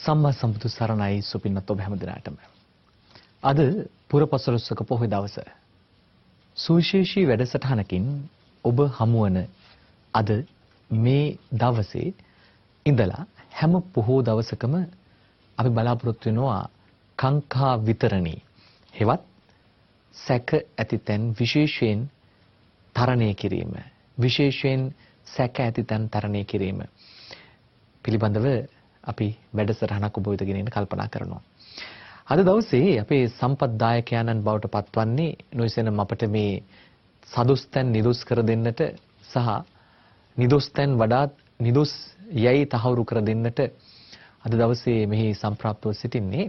සම්මා සම්බුදු සරණයි සුපින්නත් ඔබ හැම දිනකටම. අද පුරපසළොස්වක පොහොය දවස. සුවිශේෂී වැඩසටහනකින් ඔබ හමුවන අද මේ දවසේ ඉඳලා හැම පොහොය දවසකම අපි බලාපොරොත්තු වෙනවා කාංකා විතරණී. හෙවත් සැක ඇති තැන් විශේෂයෙන් තරණය කිරීම. විශේෂයෙන් සැක ඇති තැන් තරණය කිරීම පිළිබඳව අපි වැඩසටහනක් ඔබ වෙත ගෙනෙන්න කල්පනා කරනවා. අද දවසේ අපේ සම්පත්දායකයන්න් බවට පත්වන්නේ නොයිසෙනම් අපට මේ සදුස්තැන් නිදුස් කර දෙන්නට සහ නිදුස්තැන් වඩාත් නිදුස් යයි තහවුරු කර දෙන්නට අද දවසේ මෙහි සම්ප්‍රාප්තව සිටින්නේ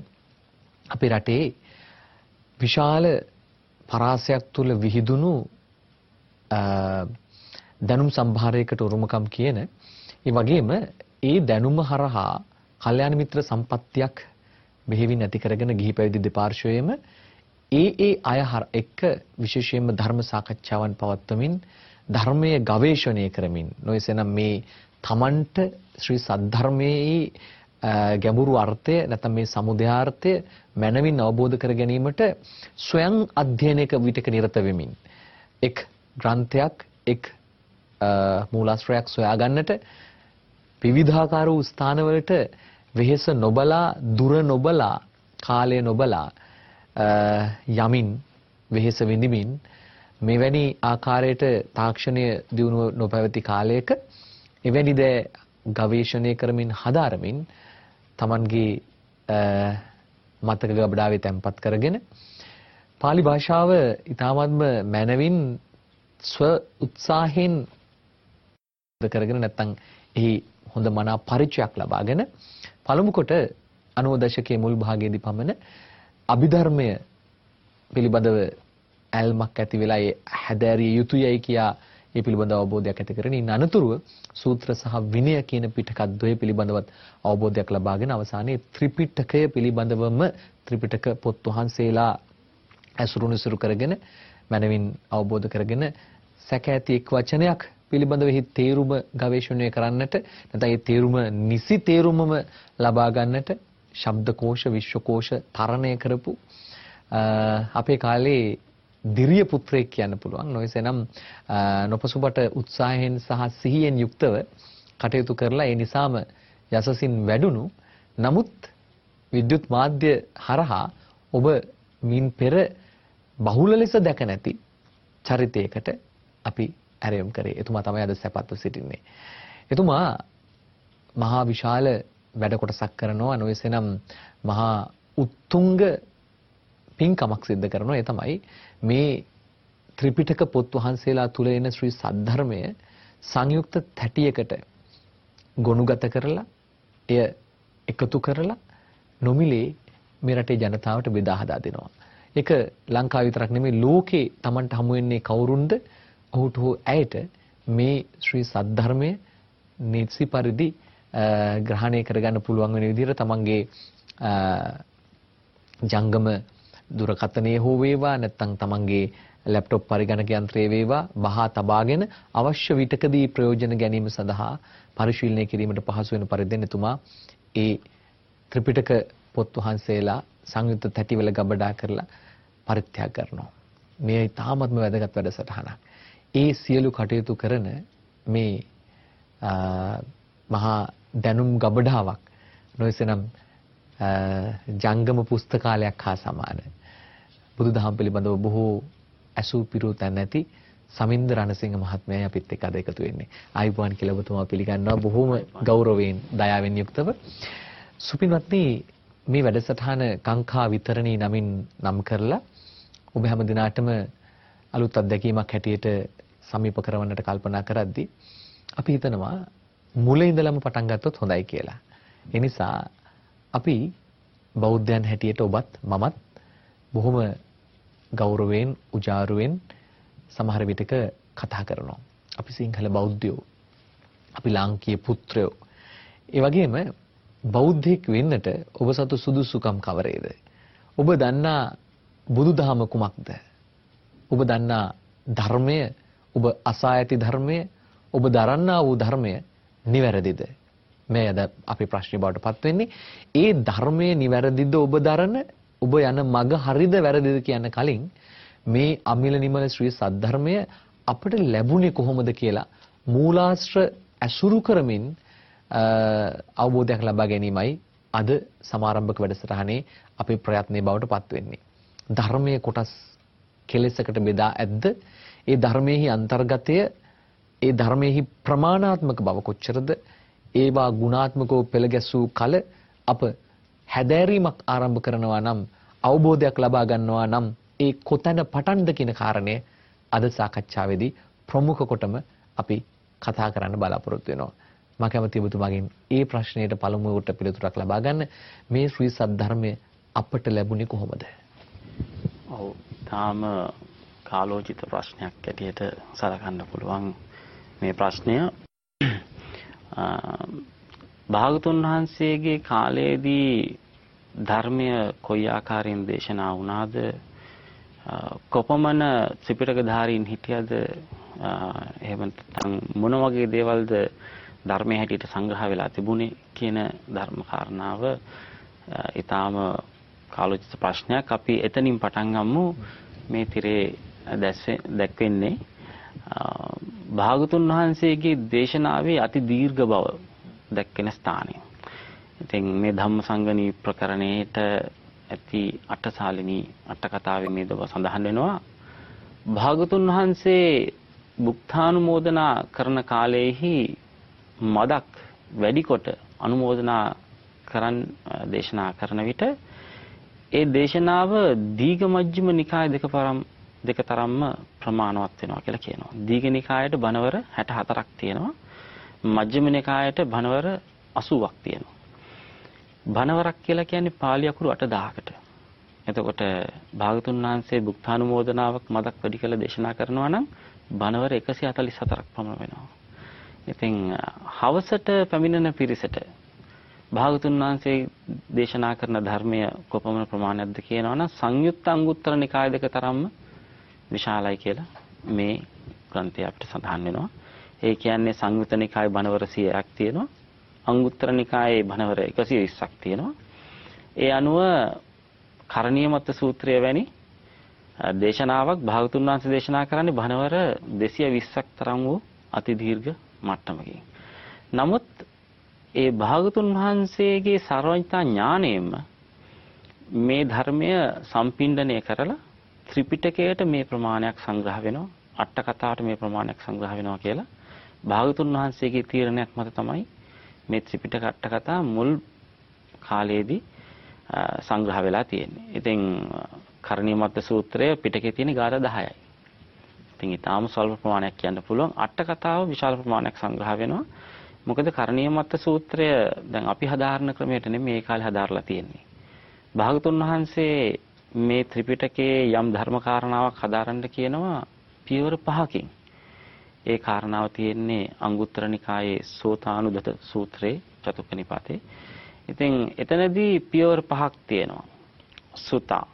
අපේ රටේ විශාල පරාසයක් තුල විහිදුණු දැනුම් සම්භාරයකට උරුමකම් කියන ඒ වගේම ඒ දැනුම හරහා කල්යාණ මිත්‍ර සම්පත්තියක් මෙහෙවින් ඇති කරගෙන ගිහි පැවිදි දෙපාර්ශ්වයේම ඒ ඒ අය එක්ක විශේෂයෙන්ම ධර්ම සාකච්ඡාවන් පවත්වමින් ධර්මයේ ගවේෂණය කරමින් නොයසනම් මේ තමන්ට ශ්‍රී සද්ධර්මයේ ගැඹුරු අර්ථය නැත්නම් මේ සමුදයාර්ථය මනවින් අවබෝධ කර ගැනීමට ස්වයං අධ්‍යයනයක විටක නිරත වෙමින් එක් ග්‍රන්ථයක් එක් මූලාශ්‍රයක් සොයා ගන්නට විවිධාකාර වූ ස්ථානවලට වෙහෙස නොබලා දුර නොබලා කාලය නොබලා යමින් වෙහෙස විඳිමින් මෙවැනි ආකාරයට තාක්ෂණය දියුණුව නොපැවති කාලයක එවැනි දෑ ගවේෂණය කරමින් හදාරමින් Tamanගේ මතක ගබඩාවේ තැන්පත් කරගෙන pāli භාෂාව ඊටාත්ම මනවින් ස්ව උත්සාහයෙන් කරගෙන නැත්නම් එහි හොඳ මනා පරිචයක් ලබාගෙන පළමු කොට 90 දශකයේ මුල් භාගයේදී පමණ අභිධර්මය පිළිබඳව ඇල්මක් ඇති වෙලා ඒ හැදෑරිය යුතුයයි කියා ඒ පිළිබඳව අවබෝධයක් ඇති කරගෙන ඉන්න අනතුරුව සූත්‍ර සහ විනය කියන පිටකද්වය පිළිබඳවත් අවබෝධයක් ලබාගෙන අවසානයේ ත්‍රිපිටකය පිළිබඳවම ත්‍රිපිටක පොත් වහන්සේලා ඇසුරුනිසුරු කරගෙන මනවින් අවබෝධ කරගෙන සැක ඇති එක් වචනයක් පිළිබඳව එහි තේරුම ගවේෂණය කරන්නට නැත්නම් ඒ තේරුම නිසි තේරුමම ලබා ගන්නට ශබ්දකෝෂ විශ්වකෝෂ තරණය කරපු අපේ කාලේ දිරිය පුත්‍රයෙක් කියන්න පුළුවන්. නොයසේනම් නොපසුබට උත්සාහයෙන් සහ සිහියෙන් යුක්තව කටයුතු කරලා ඒ නිසාම යසසින් වැඩුණු. නමුත් විද්‍යුත් මාධ්‍ය හරහා ඔබ මින් පෙර බහුල ලෙස දැක නැති චරිතයකට අපි ඇරයුම් කරේ. එතුමා තමයි අද සැපත්ව සිටින්නේ. එතුමා මහා විශාල වැඩ කොටසක් කරනවා නොයසේනම් මහා උත්තුංග පින්කමක් සිද්ධ කරනවා. ඒ තමයි මේ ත්‍රිපිටක පොත් වහන්සේලා තුල එන ශ්‍රී සද්ධර්මය සංයුක්ත තැටියකට ගොනුගත කරලා එය එකතු කරලා නොමිලේ මේ රටේ ජනතාවට බෙදා හදා දෙනවා. ඒක ලංකාව විතරක් නෙමෙයි ලෝකේ Tamanට හමු වෙන්නේ කවුරුන්ද? ඔහුට හෝ ඇයට මේ ශ්‍රී සද්ධර්මය නිසි පරිදි ග්‍රහණය කරගන්න පුළුවන් වෙන විදිහට තමන්ගේ ජංගම දුරකථනයේ හෝ වේවා නැත්නම් තමන්ගේ ලැප්ටොප් පරිගණක යන්ත්‍රයේ වේවා බහා තබාගෙන අවශ්‍ය විටකදී ප්‍රයෝජන ගැනීම සඳහා පරිශීලනය කිරීමට පහසු වෙන පරිදි එතුමා ඒ ත්‍රිපිටක පොත් වහන්සේලා සංයුක්ත තැටිවල ගබඩා කරලා පරිත්‍යාග කරනවා. මේ තාමත්ම වැදගත් වැඩසටහනක්. ඒ සියලු කටයුතු කරන මේ මහා දැනුම් ගබඩාවක් නොයසනම් ජංගම පුස්තකාලයක් හා සමාන. බුදුදහම පිළිබඳව බොහෝ ඇසූ පිරූ තැන් නැති සමින්ද රණසිංහ මහත්මයා අපිත් එක්ක අද එකතු වෙන්නේ. ආයුබෝවන් කියලා ඔබතුමා පිළිගන්නවා බොහොම ගෞරවයෙන් දයාවෙන් යුක්තව. සුපින්වත්නි මේ වැඩසටහන කාංකා විතරණී නමින් නම් කරලා ඔබ හැම දිනාටම අලුත් අත්දැකීමක් හැටියට සමීප කරවන්නට කල්පනා කරද්දී අපි හිතනවා මුල ඉඳලම පටන් ගත්තොත් හොඳයි කියලා. ඒ නිසා අපි බෞද්ධයන් හැටියට ඔබත් මමත් බොහොම ගෞරවයෙන් උජාරුවෙන් සමහර විටක කතා කරනවා. අපි සිංහල බෞද්ධයෝ. අපි ලාංකීය පුත්‍රයෝ. ඒ වගේම බෞද්ධෙක් වෙන්නට ඔබ සතු සුදුසුකම් කවරේද? ඔබ දන්නා බුදුදහම කුමක්ද? ඔබ දන්නා ධර්මය, ඔබ අසා ඇති ධර්මය, ඔබ දරන්නා වූ ධර්මය නිවැරදිද? මේ අද අපේ ප්‍රශ්නේ බවට පත් වෙන්නේ ඒ ධර්මයේ නිවැරදිද ඔබ දරන ඔබ යන මග හරිද වැරදිද කියන කලින් මේ අමිල නිමල ශ්‍රී සද්ධර්මය අපිට ලැබුණේ කොහොමද කියලා මූලාශ්‍ර ඇසුරු කරමින් අවබෝධයක් ලබා ගැනීමයි අද සමාරම්භක වැඩසටහනේ අපේ ප්‍රයත්නයේ බවට පත් වෙන්නේ. ධර්මයේ කොටස් කෙලෙසකට බෙදා ඇද්ද? ඒ ධර්මයේහි අන්තර්ගතය ඒ ධර්මයේහි ප්‍රමාණාත්මක බව කොච්චරද? ඒවා ගුණාත්මකව පෙළ ගැසූ කල අප හැදෑරීමක් ආරම්භ කරනවා නම් අවබෝධයක් ලබා ගන්නවා නම් ඒ කොතැන පටන්ද කියන කාරණය අද සාකච්ඡාවේදී ප්‍රමුඛ කොටම අපි කතා කරන්න බලාපොරොත්තු වෙනවා. මම කැමති ඔබතුමාගෙන් ඒ ප්‍රශ්නයට පළමුවට පිළිතුරක් ලබා ගන්න මේ ශ්‍රී සද්ධර්මය අපට ලැබුණේ කොහොමද? ඔව් තාම කාලෝචිත ප්‍රශ්නයක් ඇටියට සලකන්න පුළුවන් මේ ප්‍රශ්නය. භාගතුන් වහන්සේගේ කාලයේදී ධර්මය කොයි ආකාරයෙන් දේශනා වුණාද? කොපමණ ත්‍රිපිටකධාරීන් හිටියද? එහෙම නැත්නම් මොන වගේ දේවල්ද ධර්මයේ හැටියට සංග්‍රහ වෙලා තිබුණේ කියන ධර්ම කාරණාව ඊටාම කාලෝචිත ප්‍රශ්නයක් අපි එතනින් පටන් ගමු මේ තිරේ දැක්වෙන්නේ භාගතුන් වහන්සේගේ දේශනාවේ අති දීර්ඝ බව දැක්කෙන ස්ථානය. ඉතින් මේ ධම්මසංගණී ප්‍රකරණයට ඇති අටසාලිනී අට කතාවේ මේ දව සඳහන් වෙනවා. භාගතුන් වහන්සේ බුක්තානුමෝදනා කරන කාලයේහි මදක් වැඩි කොට අනුමෝදනා කරන් දේශනා කරන විට ඒ දේශනාව දීඝ මජ්ක්‍ධිම නිකාය දෙක පරම් දෙක තරම්ම ප්‍රමාණවත් වෙනවා කියලා කියනවා. දීඝ නිකායට බණවර 64ක් තියෙනවා. මජ්ක්‍ධිම නිකායට බණවර 80ක් තියෙනවා. බණවරක් කියලා කියන්නේ පාලි අකුරු 8000කට. එතකොට භාගතුන් වහන්සේ බුක්තානුමෝදනාවක් මදක් වැඩි කළ දේශනා කරනවා නම් බණවර 144ක් පමණ වෙනවා. ඉතින් හවසට පැමිණෙන පිරිසට භාගතුන් වහන්සේ දේශනා කරන ධර්මය කොපමණ ප්‍රමාණයක්ද කියනවනම් සංයුක්ත අංගුත්තර නිකාය දෙක තරම්ම විශාලයි කියලා මේ ග්‍රන්ථය අපිට සඳහන් වෙනවා. ඒ කියන්නේ සංයුත නිකායේ බණවර 100ක් තියෙනවා. අංගුත්තර නිකායේ බණවර 120ක් තියෙනවා. ඒ අනුව කරණීයමත් සූත්‍රය වැනි දේශනාවක් භාගතුන් වහන්සේ දේශනා කරන්නේ බණවර 220ක් තරම් වූ අති දීර්ඝ මට්ටමකින්. නමුත් ඒ භාගතුන් වහන්සේගේ සර්වඥතා ඥාණයෙන්ම මේ ධර්මය සම්පින්ඩණය කරලා ත්‍රිපිටකයට මේ ප්‍රමාණයක් සංග්‍රහ වෙනවා අට කතාවට මේ ප්‍රමාණයක් සංග්‍රහ වෙනවා කියලා භාගතුන් වහන්සේගේ තීරණයක් මත තමයි මේ ත්‍රිපිටක අට කතා මුල් කාලයේදී සංග්‍රහ වෙලා තියෙන්නේ. ඉතින් කරණීයමත්ත සූත්‍රය පිටකේ තියෙන ගාථා 10යි. ඉතින් ඊටාම ස්වල්ප ප්‍රමාණයක් කියන්න පුළුවන්. අට කතාව විශාල ප්‍රමාණයක් සංග්‍රහ වෙනවා. මොකද කරණීයමත්ත සූත්‍රය දැන් අපි හදාාරණ ක්‍රමයට නෙමෙයි මේ කාලේ හදාarලා තියෙන්නේ. භාගතුන් වහන්සේ මේ ත්‍රිපිටකයේ යම් ධර්ම කාරණාවක් හදාරන්න කියනවා පියවර පහකින්. ඒ කාරණාව තියෙන්නේ අංගුත්තර නිකායේ සෝතානුදත සූත්‍රයේ චතුක්ක නිපාතේ. ඉතින් එතනදී පියවර පහක් තියෙනවා. සුතා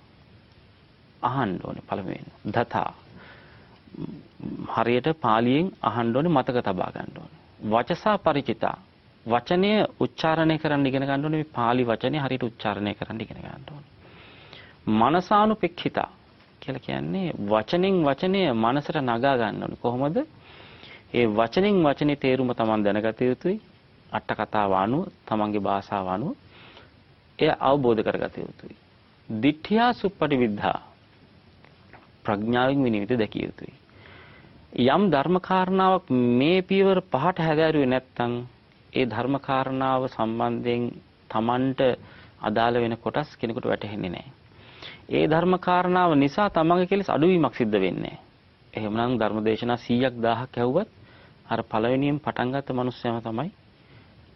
අහන්න ඕනේ පළමුවෙන්. දතා හරියට පාලියෙන් අහන්න ඕනේ මතක තබා ගන්න ඕනේ. වචසා ಪರಿචිතා වචනය උච්චාරණය කරන්න ඉගෙන ගන්න ඕනේ මේ pāli වචනේ හරියට උච්චාරණය කරන්න ඉගෙන ගන්න ඕනේ. මනසානුපෙක්ඛිතා කියලා කියන්නේ වචනෙන් වචනය මනසට නගා ගන්න ඕනේ. කොහොමද? ඒ වචනෙන් වචනේ තේරුම Taman දැනගත යුතුයි. අට කතාව අනුව Tamanගේ භාෂාව අනුව එය අවබෝධ කරගත යුතුයි. දිඨ්ඨියා සුප්පටි විද්ධා ප්‍රඥාවෙන් විනිවිද දැකිය යුතුයි. යම් ධර්ම කාරණාවක් මේ පියවර පහට හැදෑරුවේ නැත්නම් ඒ ධර්ම කාරණාව සම්බන්ධයෙන් Tamanට අදාළ වෙන කොටස් කෙනෙකුට වැටහෙන්නේ නැහැ. ඒ ධර්ම කාරණාව නිසා තමන්ගේ කෙලෙස් අඩුවීමක් සිද්ධ වෙන්නේ නැහැ. එහෙමනම් ධර්මදේශනා 100ක් 1000ක් ඇහුවත් අර පළවෙනියෙන් පටන් ගත්ත මිනිස්සයම තමයි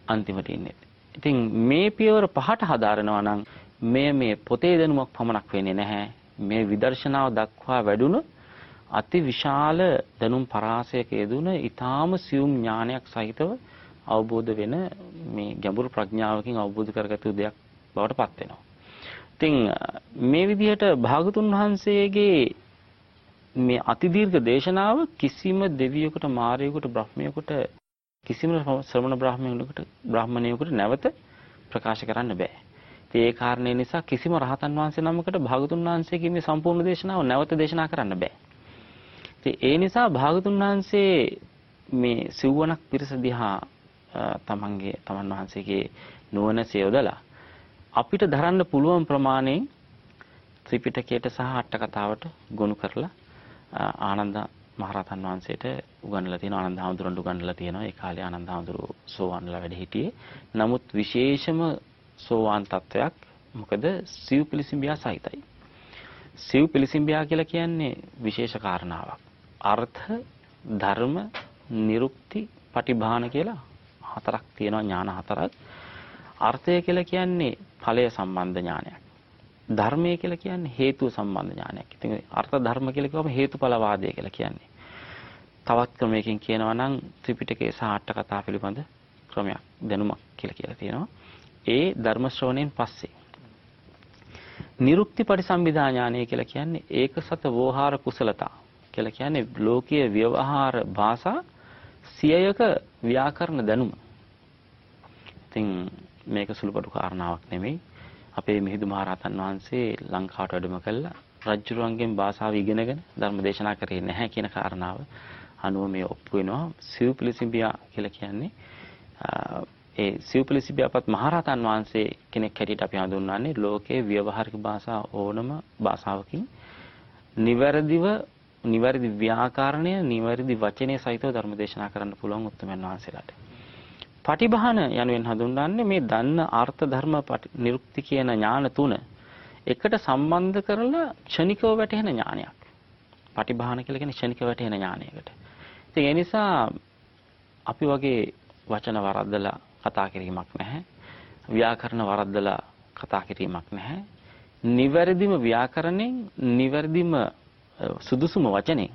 අන්තිමට ඉන්නේ. ඉතින් මේ පියවර පහට හදාරනවා නම් මේ මේ පොතේ දැනුමක් පමණක් වෙන්නේ නැහැ. මේ විදර්ශනාව දක්වා වැඩුණු අති විශාල දැනුම් පරාසයක යෙදුන ඊටාම සියුම් ඥානයක් සහිතව අවබෝධ වෙන මේ ගැඹුරු ප්‍රඥාවකින් අවබෝධ කරගත්තු දෙයක් බවට පත් වෙනවා. ඉතින් මේ විදිහට භාගතුන් වහන්සේගේ මේ අතිදීර්ඝ දේශනාව කිසිම දෙවියෙකුට මාරයෙකුට බ්‍රහ්මයෙකුට කිසිම ශ්‍රමණ බ්‍රාහ්මණයෙකුට බ්‍රාහ්මණයෙකුට නැවත ප්‍රකාශ කරන්න බෑ. ඉතින් ඒ කාරණේ නිසා කිසිම රහතන් වහන්සේ නමකට භාගතුන් වහන්සේගේ මේ සම්පූර්ණ දේශනාව නැවත දේශනා කරන්න බෑ. ඉතින් ඒ නිසා භාගතුන් වහන්සේ මේ සිව්වණක් පිරිස දිහා තමන්ගේ තමන් වහන්සේගේ නුවණ සියොදලා අපිට දරන්න පුළුවන් ප්‍රමාණයෙන් ත්‍රිපිටකයට සහ අට කතාවට ගොනු කරලා ආනන්ද මහරහතන් වහන්සේට උගන්වලා තියෙනවා. ආනන්ද හාමුදුරන්ට උගන්වලා තියෙනවා. ඒ කාලේ ආනන්ද හාමුදුරුව සෝවාන්ලා වැඩ හිටියේ. නමුත් විශේෂම සෝවාන් තත්වයක් මොකද? සිව් පිළිසිඹියා සහිතයි. සිව් පිළිසිඹියා කියලා කියන්නේ විශේෂ කාරණාවක්. අර්ථ ධර්ම නිරුක්ති පටිභාන කියලා හතරක් තියෙනවා ඥාන හතරක් අර්ථය කියලා කියන්නේ ඵලය සම්බන්ධ ඥානයක්. ධර්මය කියලා කියන්නේ හේතුව සම්බන්ධ ඥානයක්. ඉතින් අර්ථ ධර්ම කියලා කිව්වම හේතුඵල වාදය කියලා කියන්නේ. තවත් ක්‍රමයකින් කියනවා නම් ත්‍රිපිටකයේ සහ අට කතා පිළිබඳ ක්‍රමයක් දැනුමක් කියලා කියලා තියෙනවා. ඒ ධර්ම ශ්‍රවණයෙන් පස්සේ නිරුක්ති පරිසම්බිදා ඥානය කියලා කියන්නේ ඒක සත වෝහාර කුසලතා කියලා කියන්නේ ලෝකීය ව්‍යවහාර භාෂා සියයක ව්‍යාකරණ දැනුම. ඉතින් මේක සුළුපටු කාරණාවක් නෙමෙයි. අපේ මිහිඳු මහරහතන් වහන්සේ ලංකාවට වැඩම කළා රජුරුවන්ගෙන් භාෂාව ඉගෙනගෙන ධර්ම දේශනා කරේ නැහැ කියන කාරණාව අනුව මේ ඔප්පු වෙනවා. සිව්පිලිසිඹියා කියලා කියන්නේ ඒ සිව්පිලිසිඹියාපත් මහරහතන් වහන්සේ කෙනෙක් හැටියට අපි හඳුන්වන්නේ ලෝකයේ ව්‍යවහාරික භාෂා ඕනම භාෂාවකින් නිවැරදිව නිවැරදි ව්‍යාකරණය නිවැරදි වචනය සහිතව ධර්ම දේශනා කරන්න පුළුවන් උත්තමයන් වහන්සේලාට. පටිභාන යනුවෙන් හඳුන්වන්නේ මේ දන්න අර්ථ ධර්ම නිරුක්ති කියන ඥාන තුන එකට සම්බන්ධ කරලා ක්ෂණිකව වැටහෙන ඥානයක්. පටිභාන කියලා කියන්නේ ක්ෂණිකව වැටහෙන ඥානයකට. ඉතින් ඒ නිසා අපි වගේ වචන වරද්දලා කතා කිරීමක් නැහැ. ව්‍යාකරණ වරද්දලා කතා කිරීමක් නැහැ. නිවැරදිම ව්‍යාකරණයෙන් නිවැරදිම සුදුසුම වචනෙන්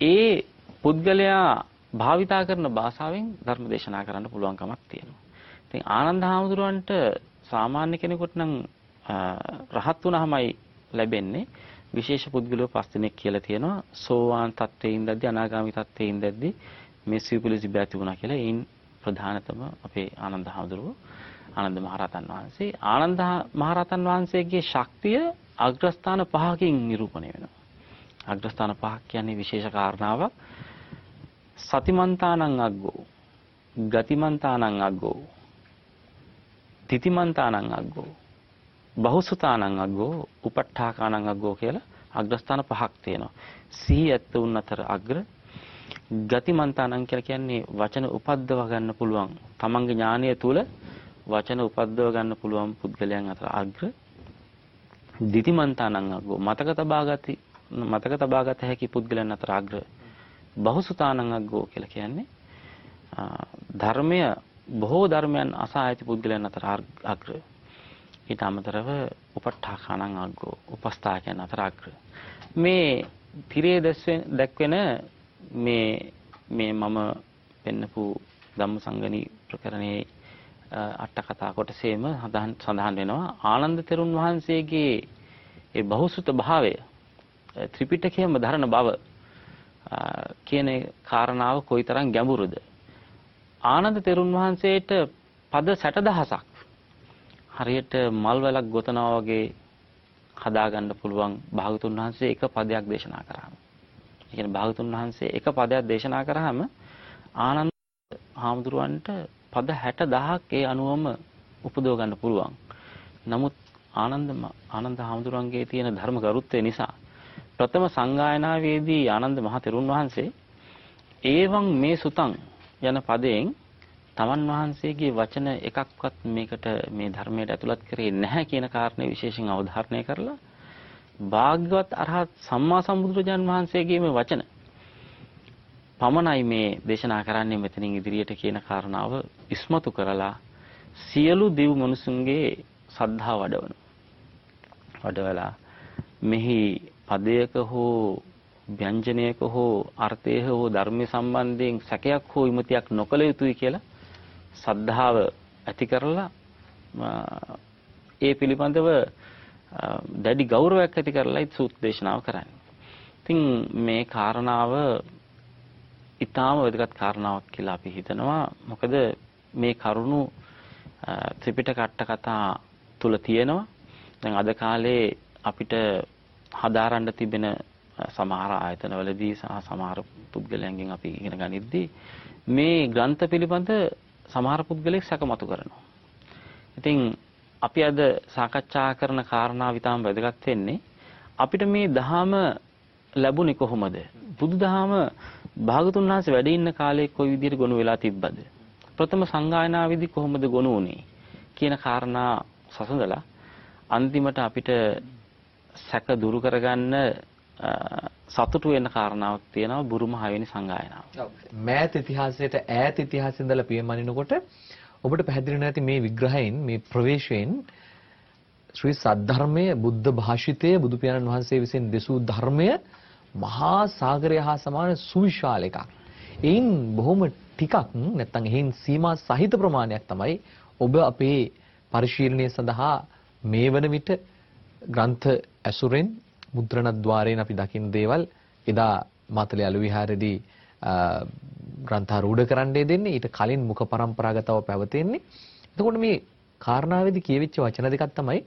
ඒ පුද්ගලයා භාවිතා කරන භාෂාවෙන් ධර්ම දේශනා කරන්න පුළුවන්කමක් තියෙනවා. ඉතින් ආනන්ද හාමුදුරුවන්ට සාමාන්‍ය කෙනෙකුට නම් රහත් වුණාමයි ලැබෙන්නේ විශේෂ පුද්ගලයෝ පස් දෙනෙක් කියලා තියෙනවා. සෝවාන් තත්ත්වයේ ඉඳද්දි අනාගාමී තත්ත්වයේ ඉඳද්දි මේ සිව්පිලිසි බැති වුණා කියලා. ඒන් ප්‍රධානතම අපේ ආනන්ද හාමුදුරුවෝ ආනන්ද මහරහතන් වහන්සේ ආනන්ද මහරහතන් වහන්සේගේ ශක්තිය අග්‍රස්ථාන පහකින් නිරූපණය වෙනවා. අග්‍රස්ථාන පහක් කියන්නේ විශේෂ කාරණාවක්. සතිමන්තානං අග්ගෝ. ගතිමන්තානං අග්ගෝ. තිතිමන්තානං අග්ගෝ. බහුසුතානං අග්ගෝ. උපට්ඨාකානං අග්ගෝ කියලා අග්‍රස්ථාන පහක් තියෙනවා. සිහි ඇත්ත උන් අතර අග්‍ර. ගතිමන්තානං කියලා කියන්නේ වචන උපද්දව ගන්න පුළුවන්. තමන්ගේ ඥානය තුල වචන උපද්දව ගන්න පුළුවන් පුද්ගලයන් අතර අග්‍ර. දිතිමන්තානං අග්ගෝ. මතක තබාගති. මතක තබාගත හැකි පුද්ගලයන් අතර අග්‍ර බහුසුතානං අග්ගෝ කියලා කියන්නේ ධර්මය බොහෝ ධර්මයන් අසා ඇති පුද්ගලයන් අතර අග්‍ර. ඊට අමතරව උපට්ඨාඛානං අග්‍රෝ උපස්ථායකයන් අතර අග්‍ර. මේ තිරේ දැක්වෙන මේ මේ මම පෙන්නපු ධම්මසංගණි ප්‍රකරණයේ අට කතා කොටසේම සඳහන් වෙනවා ආනන්ද තෙරුන් වහන්සේගේ ඒ බහුසුත භාවය ත්‍රිපිටකයේම ධරණ බව කියන කාරණාව කොයිතරම් ගැඹුරුද ආනන්ද තෙරුන් වහන්සේට පද 60000ක් හරියට මල් වැලක් ගොතනවා වගේ හදාගන්න පුළුවන් භාගතුන් වහන්සේ එක පදයක් දේශනා කරාම. ඒ කියන්නේ භාගතුන් වහන්සේ එක පදයක් දේශනා කරාම ආනන්ද හාමුදුරුවන්ට පද 60000ක් ඒ අනුවම උපදව ගන්න පුළුවන්. නමුත් ආනන්ද ආනන්ද හාමුදුරුවන්ගේ තියෙන ධර්ම ගරුත්වය නිසා ප්‍රථම සංගායනාවේදී ආනන්ද මහ තෙරුන් වහන්සේ ඒවං මේ සුතං යන පදයෙන් තමන් වහන්සේගේ වචන එකක්වත් මේකට මේ ධර්මයට ඇතුළත් කරේ නැහැ කියන කාරණේ විශේෂයෙන් අවධාරණය කරලා භාග්‍යවත් අරහත් සම්මා සම්බුදුරජාන් වහන්සේගේ මේ වචන පමණයි මේ දේශනා කරන්නේ මෙතනින් ඉදිරියට කියන කාරණාව ඉස්මතු කරලා සියලු දිව් මිනිසුන්ගේ සද්ධා වඩවන වඩවලා මෙහි පදයක හෝ ව්‍යංජනයක හෝ අර්ථය හෝ ධර්ම සම්බන්ධයෙන් සැකයක් හෝ විමතියක් නොකළ යුතුයි කියලා සද්ධාව ඇති කරලා ඒ පිළිබඳව දැඩි ගෞරවයක් ඇති කරලා සූත් දේශනාව කරන්නේ. ඉතින් මේ කාරණාව ඊටාම වැදගත් කාරණාවක් කියලා අපි හිතනවා. මොකද මේ කරුණු ත්‍රිපිටක අට කතා තුල තියෙනවා. දැන් අද කාලේ අපිට හදාරන්න තිබෙන සමහර ආයතනවලදී සහ සමහර පුද්ගලයන්ගෙන් අපි ඉගෙන ගනිද්දී මේ ග්‍රන්ථ පිළිබඳ සමහර පුද්ගලෙක් සැකමතු කරනවා. ඉතින් අපි අද සාකච්ඡා කරන කාරණා විතාම වැදගත් වෙන්නේ අපිට මේ දහම ලැබුණේ කොහොමද? බුදුදහම භාගතුන් වහන්සේ වැඩ ඉන්න කාලේ කොයි විදිහට ගොනු වෙලා තිබ්බද? ප්‍රථම සංගායනාවේදී කොහොමද ගොනු වුනේ? කියන කාරණා සසඳලා අන්තිමට අපිට සැක දුරු කරගන්න සතුටු වෙන කාරණාවක් තියෙනවා බුරුම 6 වෙනි සංගායනාව. මෑත ඉතිහාසයට ඈත ඉතිහාසයෙන් ඉඳලා පියමනිනකොට ඔබට පැහැදිලි නැති මේ විග්‍රහයෙන් මේ ප්‍රවේශයෙන් ශ්‍රී සද්ධර්මයේ බුද්ධ භාෂිතයේ බුදු පියාණන් වහන්සේ විසින් දෙසූ ධර්මය මහා සාගරය හා සමාන සුවිශාල එකක්. එයින් බොහොම ටිකක් නැත්නම් එයින් සීමා සහිත ප්‍රමාණයක් තමයි ඔබ අපේ පරිශීලනය සඳහා මේ වන විට ග්‍රන්ථ ඇසුරෙන් මුද්‍රණ ద్వාරයෙන් අපි දකින්න දේවල් එදා මාතලේ අලු විහාරයේදී ග්‍රන්ථාරූඪ කරන්නයි දෙන්නේ ඊට කලින් මුඛ પરම්පරාගතව පැවතෙන්නේ එතකොට මේ කාරණාවේදී කියවිච්ච වචන දෙකක් තමයි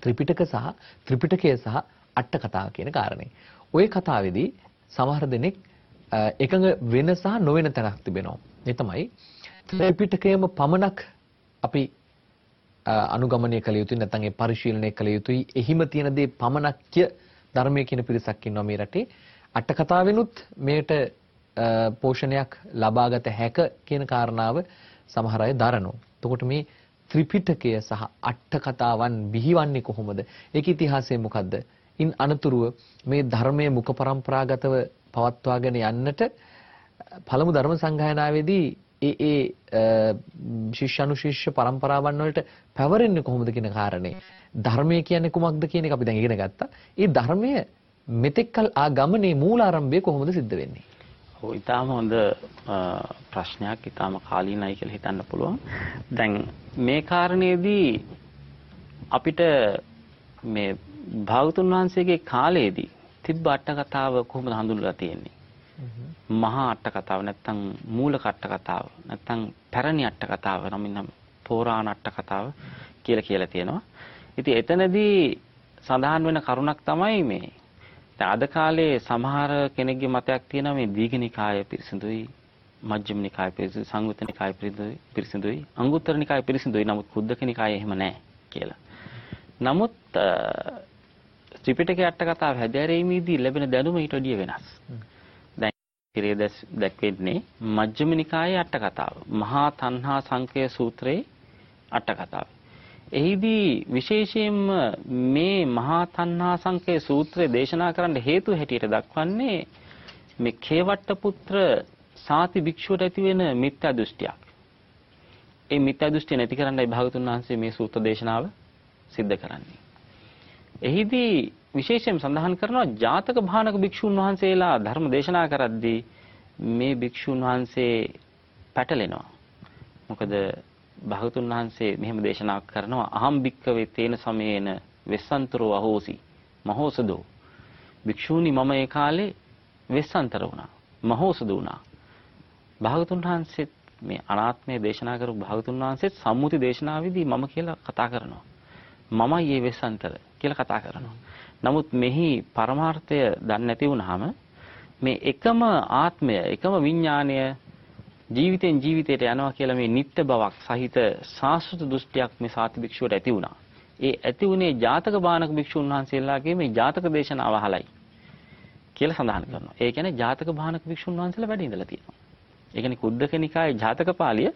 ත්‍රිපිටක සහ ත්‍රිපිටකය සහ අට කතාව කියන කාරණේ. ওই කතාවේදී සමහර දෙනෙක් එකඟ වෙන සහ නොවන තැනක් තිබෙනවා. ඒ තමයි ත්‍රිපිටකයම පමණක් අපි අනුගමනය කළ යුතුයි නැත්නම් ඒ පරිශීලනය කළ යුතුයි. එහිම තියෙන දේ පමණක්ය ධර්මයේ කියන පිරිසක් ඉන්නවා මේ රටේ. අට කතාවෙනුත් මේට පෝෂණයක් ලබාගත හැක කියන කාරණාව සමහර අය දරනවා. එතකොට මේ ත්‍රිපිටකය සහ අට කතාවන් බිහිවන්නේ කොහොමද? ඒක ඉතිහාසය මොකද්ද? ඉන් අනතුරුව මේ ධර්මයේ මුඛ પરම්පරාගතව පවත්වාගෙන යන්නට පළමු ධර්ම සංගායනාවේදී ඒ ඒ ශිෂ්‍යානුශිෂ්‍ය પરම්පරාවන් වලට පැවරෙන්නේ කොහොමද කියන කාරණේ ධර්මය කියන්නේ කුමක්ද කියන එක අපි දැන් ඉගෙන ගත්තා. ඒ ධර්මය මෙතෙක්කල් ආ ගමනේ මූලාරම්භය කොහොමද සිද්ධ වෙන්නේ? ඔව් ඊටාම හොඳ ප්‍රශ්නයක් ඊටාම කාලීනයි කියලා හිතන්න පුළුවන්. දැන් මේ කාරණේදී අපිට මේ භාගතුන් වහන්සේගේ කාලයේදී තිබ්බ අට කතාව කොහොමද හඳුන්වලා තියෙන්නේ? මහා අට කතාව නැත්නම් මූල කට්ට කතාව නැත්නම් පැරණි අට කතාව නමින් පෝරාණ අට කතාව කියලා කියලා තියෙනවා. ඉතින් එතනදී සඳහන් වෙන කරුණක් තමයි මේ දැන් අද කාලේ සමහර කෙනෙක්ගේ මතයක් තියෙනවා මේ දීඝනිකාය පිරිසිදුයි මජ්ක්‍ධිම නිකාය පිරිසිදුයි සංයුත්ත නිකාය පිරිසිදුයි අංගුත්තර නිකාය පිරිසිදුයි නමුත් කුද්දක නිකාය එහෙම නැහැ කියලා. නමුත් ත්‍රිපිටකයේ අට කතාව හැදෑරීමේදී ලැබෙන දැනුම ඊට වඩා වෙනස්. ඉරේ දැක්වෙන්නේ මජ්ක්‍ධිම නිකායේ අට කතාව. මහා තණ්හා සංකය සූත්‍රයේ අට කතාව. එහිදී විශේෂයෙන්ම මේ මහා තණ්හා සංකේ සූත්‍රය දේශනා කරන්න හේතු හැටියට දක්වන්නේ මේ කේවට්ට පුත්‍ර සාති භික්ෂුවට ඇති වෙන මිත්‍යා දෘෂ්ටියක්. ඒ මිත්‍යා දෘෂ්ටිය නැති කරන්නයි භාගතුන් වහන්සේ මේ සූත්‍ර දේශනාව සිද්ධ කරන්නේ. එහිදී විශේෂයෙන් සඳහන් කරනවා ජාතක භානක භික්ෂුන් වහන්සේලා ධර්ම දේශනා කරද්දී මේ භික්ෂුන් වහන්සේ පැටලෙනවා. මොකද භාගතුන් වහන්සේ මෙහෙම දේශනා කරනවා අහම් භික්කවේ තේන සමයේන වෙස්සන්තරෝ අහෝසි මහෝසදෝ. භික්ෂූනි මම ඒ කාලේ වෙස්සන්තර වුණා මහෝසද වුණා. භාගතුන් වහන්සේත් මේ අනාත්මය දේශනා කරපු භාගතුන් වහන්සේත් සම්මුති දේශනාවේදී මම කියලා කතා කරනවා. මමයි මේ වෙස්සන්තර කියලා කතා කරනවා. නමුත් මෙහි පරමාර්ථය දන්නේ නැති වුනහම මේ එකම ආත්මය එකම විඥාණය ජීවිතෙන් ජීවිතයට යනවා කියලා මේ නිත්‍ය බවක් සහිත සාස්ෘත දෘෂ්ටියක් මේ සාති භික්ෂුවට ඇති වුණා. ඒ ඇති වුණේ ජාතක බානක භික්ෂුන් වහන්සේලාගේ මේ ජාතක දේශනාව අහලයි කියලා සඳහන් කරනවා. ඒ කියන්නේ ජාතක බානක භික්ෂුන් වහන්සේලා වැඩ ඉඳලා තියෙනවා. ඒ කියන්නේ කුද්දක නිකායේ ජාතක පාළිය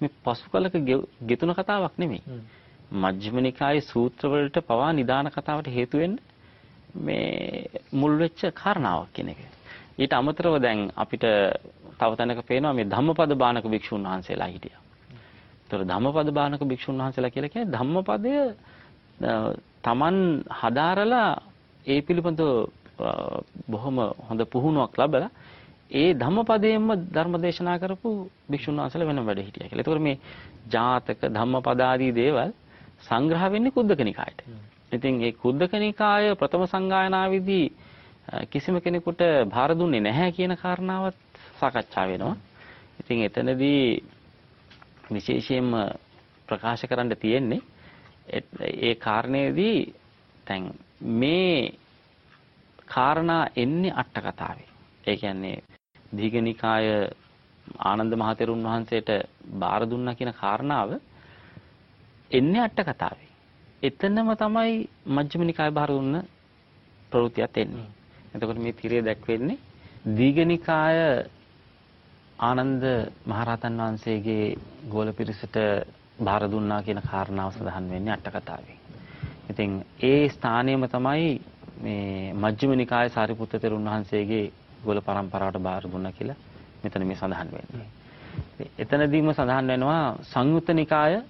මේ පසු කලක ගෙතුන කතාවක් නෙමෙයි. මජ්ක්‍ධිම නිකායේ සූත්‍ර වලට පවා නිදාන කතාවට හේතු වෙන්නේ මේ මුල් වෙච්ච කාරණාවක් කියන එක. ඊට අමතරව දැන් අපිට තව තැනක පේනවා මේ ධම්මපද බානක භික්ෂුන් වහන්සේලා හිටියා. ඒතර ධම්මපද බානක භික්ෂුන් වහන්සේලා කියලා කියන්නේ ධම්මපදය තමන් හදාරලා ඒ පිළිබඳව බොහොම හොඳ පුහුණුවක් ලැබලා ඒ ධම්මපදයෙන්ම ධර්ම දේශනා කරපු භික්ෂුන් වහන්සේලා වෙනම වැඩ හිටියා කියලා. ඒතකොට මේ ජාතක ධම්මපද ආදී දේවල් සංග්‍රහ වෙන්නේ කුද්දක නිකායට. ඉතින් ඒ කුද්දක නිකාය ප්‍රථම සංගායනාවේදී කිසිම කෙනෙකුට භාර දුන්නේ නැහැ කියන කාරණාවත් සාකච්ඡා වෙනවා. ඉතින් එතනදී විශේෂයෙන්ම ප්‍රකාශ කරන්න තියෙන්නේ ඒ කාරණේදී දැන් මේ කාරණා එන්නේ අට කතාවේ. ඒ කියන්නේ දීඝනිකාය ආනන්ද මහතෙරුන් වහන්සේට බාර දුන්නා කියන කාරණාව එන්නේ අට කතාවේ. එතනම තමයි මජ්ක්‍ධිම නිකාය බාර දුන්න ප්‍රවෘත්තියත් එන්නේ. එතකොට මේ තිරය දැක්වෙන්නේ දීඝනිකාය ආනන්ද මහරහතන් වහන්සේගේ ගෝල පිරිසට බාර දුන්නා කියන කාරණාව සඳහන් වෙන්නේ අට කතාවේ. ඉතින් ඒ ස්ථානයම තමයි මේ මජ්ක්‍ධිම නිකායේ සාරිපුත්ත තෙරුන් වහන්සේගේ ගෝල પરම්පරාවට බාර දුන්නා කියලා මෙතන මේ සඳහන් වෙන්නේ. එතනදීම සඳහන් වෙනවා සංයුත්ත නිකාය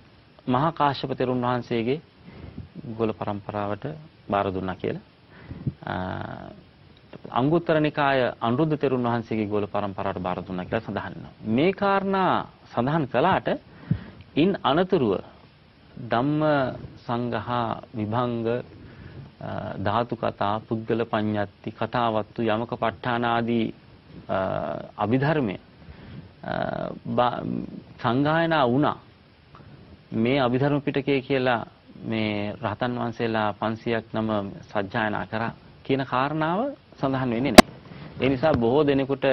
මහා කාශ්‍යප තෙරුන් වහන්සේගේ ගෝල પરම්පරාවට බාර දුන්නා කියලා. අංගුත්තර නිකාය අනුරුද්ධ තෙරුන් වහන්සේගේ ගෝල પરම්පරාවට බාර දුන්නා කියලා සඳහන් වෙනවා. මේ කාරණා සඳහන් කළාට ඉන් අනතුරුව ධම්ම සංගහා විභංග ධාතු කතා පුද්ගල පඤ්ඤත්ති කතාවත්තු යමක ප ဋ ාණ ආදී අභිධර්මය සංගායනා වුණා. මේ අභිධර්ම පිටකය කියලා මේ රහතන් වහන්සේලා 500ක් නම සජ්ජායනා කරා කියන කාරණාව සඳහන් වෙන්නේ නැහැ. ඒ නිසා බොහෝ දෙනෙකුට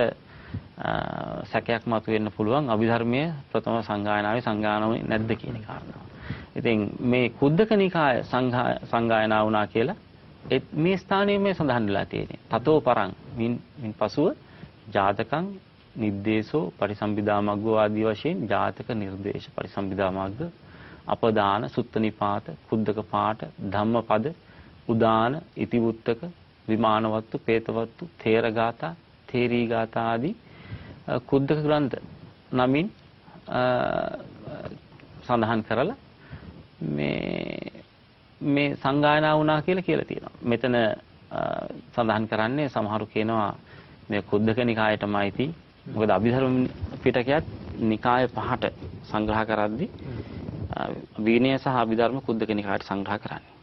සැකයක් මතුවෙන්න පුළුවන් අභිධර්මයේ ප්‍රථම සංගායනාවේ සංගායනාවේ නැද්ද කියන කාරණාව. ඉතින් මේ කුද්දක නිකාය සංගායනා වුණා කියලා මේ ස්ථානයේ මේ සඳහන් වෙලා තියෙන්නේ. තතෝ පරං මින් මින් පසුව ජාතකං නිද්දේශෝ පරිසම්බිදා මග්ගෝ ආදී වශයෙන් ජාතක නිර්දේශ පරිසම්බිදා මග්ග අපදාන සුත්ත නිපාත කුද්දක පාඨ ධම්මපද උදාන ඉතිවුත්තක විමානවත්තු පේතවත්තු තේරගාථා තේරීගාථා ආදී කුද්දක ග්‍රන්ථ නමින් සඳහන් කරලා මේ මේ සංගායනා වුණා කියලා කියලා තියෙනවා. මෙතන සඳහන් කරන්නේ සමහරු කියනවා මේ කුද්දක නිකායටමයිති. මොකද අභිධර්ම පිටකයත් නිකාය පහට සංග්‍රහ කරද්දී විනය සහ අභිධර්ම කුද්දක නිකායට සංග්‍රහ කරන්නේ.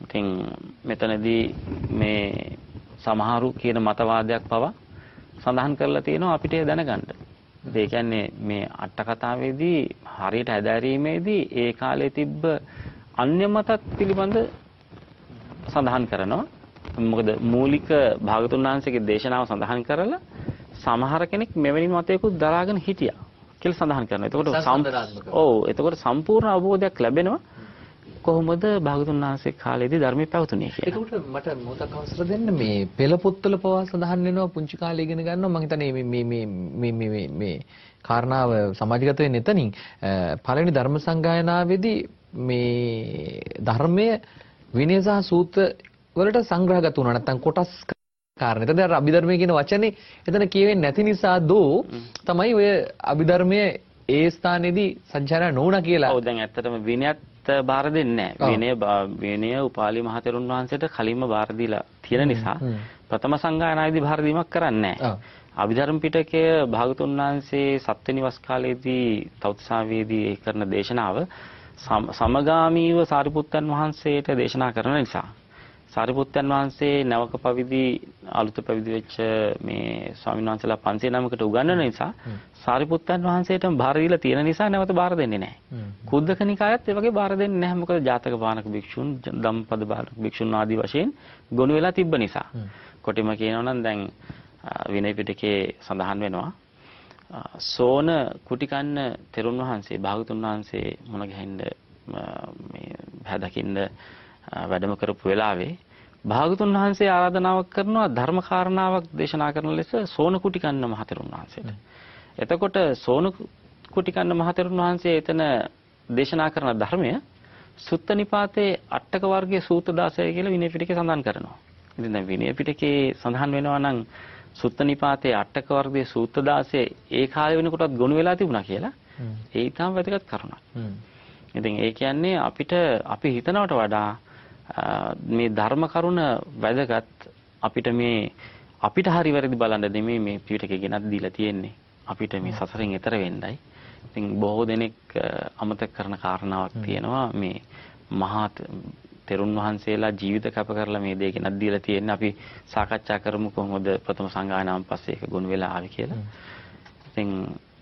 ඉතින් මෙතනදී මේ සමහරු කියන මතවාදයක් පවා සඳහන් කරලා තියෙනවා අපිට දැනගන්න. ඒ කියන්නේ මේ අට කතාවේදී හරියට හැදෑරීමේදී ඒ කාලේ තිබ්බ අන්‍ය මතත් පිළිබඳ සඳහන් කරනවා. මොකද මූලික භාගතුන් වහන්සේගේ දේශනාව සඳහන් කරලා සමහර කෙනෙක් මෙවැනි මතයකුත් දරාගෙන හිටියා කියලා සඳහන් කරනවා. එතකොට ඔව් එතකොට සම්පූර්ණ අවබෝධයක් ලැබෙනවා. කොහොමද භාගතුන් වහන්සේ කාලේදී ධර්මය පැවතුනේ කියලා. ඒකට මට මොහොතක් අවසර දෙන්න මේ පෙළ පොත්වල පවා සඳහන් වෙනවා පුංචි කාලේ ඉගෙන ගන්නවා මම හිතන්නේ මේ මේ මේ මේ මේ මේ කාරණාව සමාජගත වෙන්නේ එතනින් පළවෙනි ධර්ම සංගායනාවේදී මේ ධර්මය විනය සහ සූත්‍ර වලට සංග්‍රහගත වුණා නැත්නම් කොටස් කාරණා. එතන අර අභිධර්මය කියන වචනේ එතන කියවෙන්නේ නැති නිසා දෝ තමයි ඔය අභිධර්මයේ ඒ ස්ථානයේදී සත්‍යයනා නොවුණා කියලා. ඔව් දැන් ඇත්තටම විනයත් බාර දෙන්නේ නැහැ. විනය විනය උපාලි මහතෙරුන් වහන්සේට කලින්ම බාර දීලා තියෙන නිසා ප්‍රථම සංගායනාවේදී බාර දීමක් කරන්නේ නැහැ. අභිධර්ම පිටකය භාගතුන් වහන්සේ සත්වෙනි වස් කාලයේදී තවුත්සාවේදී කරන දේශනාව සමගාමීව සාරිපුත්තන් වහන්සේට දේශනා කරන නිසා සාරිපුත්තන් වහන්සේ නවක පවිදි අලුත පැවිදි වෙච්ච මේ ස්වාමීන් වහන්සේලා 509කට උගන්වන නිසා සාරිපුත්තන් වහන්සේටම බාර දීලා තියෙන නිසා නැවත බාර දෙන්නේ නැහැ. කුද්දක නිකායත් ඒ වගේ බාර දෙන්නේ නැහැ. මොකද ජාතක බානක භික්ෂුන්, ධම්පද බානක භික්ෂුන් ආදී වශයෙන් ගොනු වෙලා තිබ්බ නිසා. කොටිම කියනවා නම් දැන් විනය පිටකේ සඳහන් වෙනවා සෝන කුටිකන්න තෙරුන් වහන්සේ භාගතුන් වහන්සේ මුණ ගැහෙන්න මේ හැදකින්න වැඩම කරපු වෙලාවේ භාගතුන් වහන්සේ ආරාධනාවක් කරනවා ධර්ම කාරණාවක් දේශනා කරන ලෙස සෝන කුටිකන්න මහතෙරුන් වහන්සේට. එතකොට සෝන කුටිකන්න මහතෙරුන් වහන්සේ එතන දේශනා කරන ධර්මය සුත්ත නිපාතේ අටක වර්ගයේ සූත්‍ර 16 කියලා විනය පිටකේ සඳහන් කරනවා. ඉතින් දැන් විනය පිටකේ සඳහන් වෙනවා නම් සුත්ත නිපාතේ අටක වර්ගයේ සූත්‍ර 16 ඒ කාලේ වෙනකොටත් ගොනු වෙලා තිබුණා කියලා. ඒ ඊටම වැදගත් කරුණක්. ඉතින් ඒ කියන්නේ අපිට අපි හිතනවට වඩා මේ ධර්ම කරුණ වැදගත් අපිට මේ අපිට හරි වැරදි බලන්න නෙමෙයි මේ පිටකේ ගෙනත් දීලා තියෙන්නේ. අපිට මේ සසරෙන් එතර වෙන්නයි. ඉතින් බොහෝ දෙනෙක් අමතක කරන කාරණාවක් තියෙනවා මේ මහා තෙරුන් වහන්සේලා ජීවිත කැප කරලා මේ දේ ගෙනත් දීලා තියෙන්නේ. අපි සාකච්ඡා කරමු කොහොමද ප්‍රථම සංගායනාවන් පස්සේ ඒක ගොනු වෙලා ආවේ කියලා. ඉතින්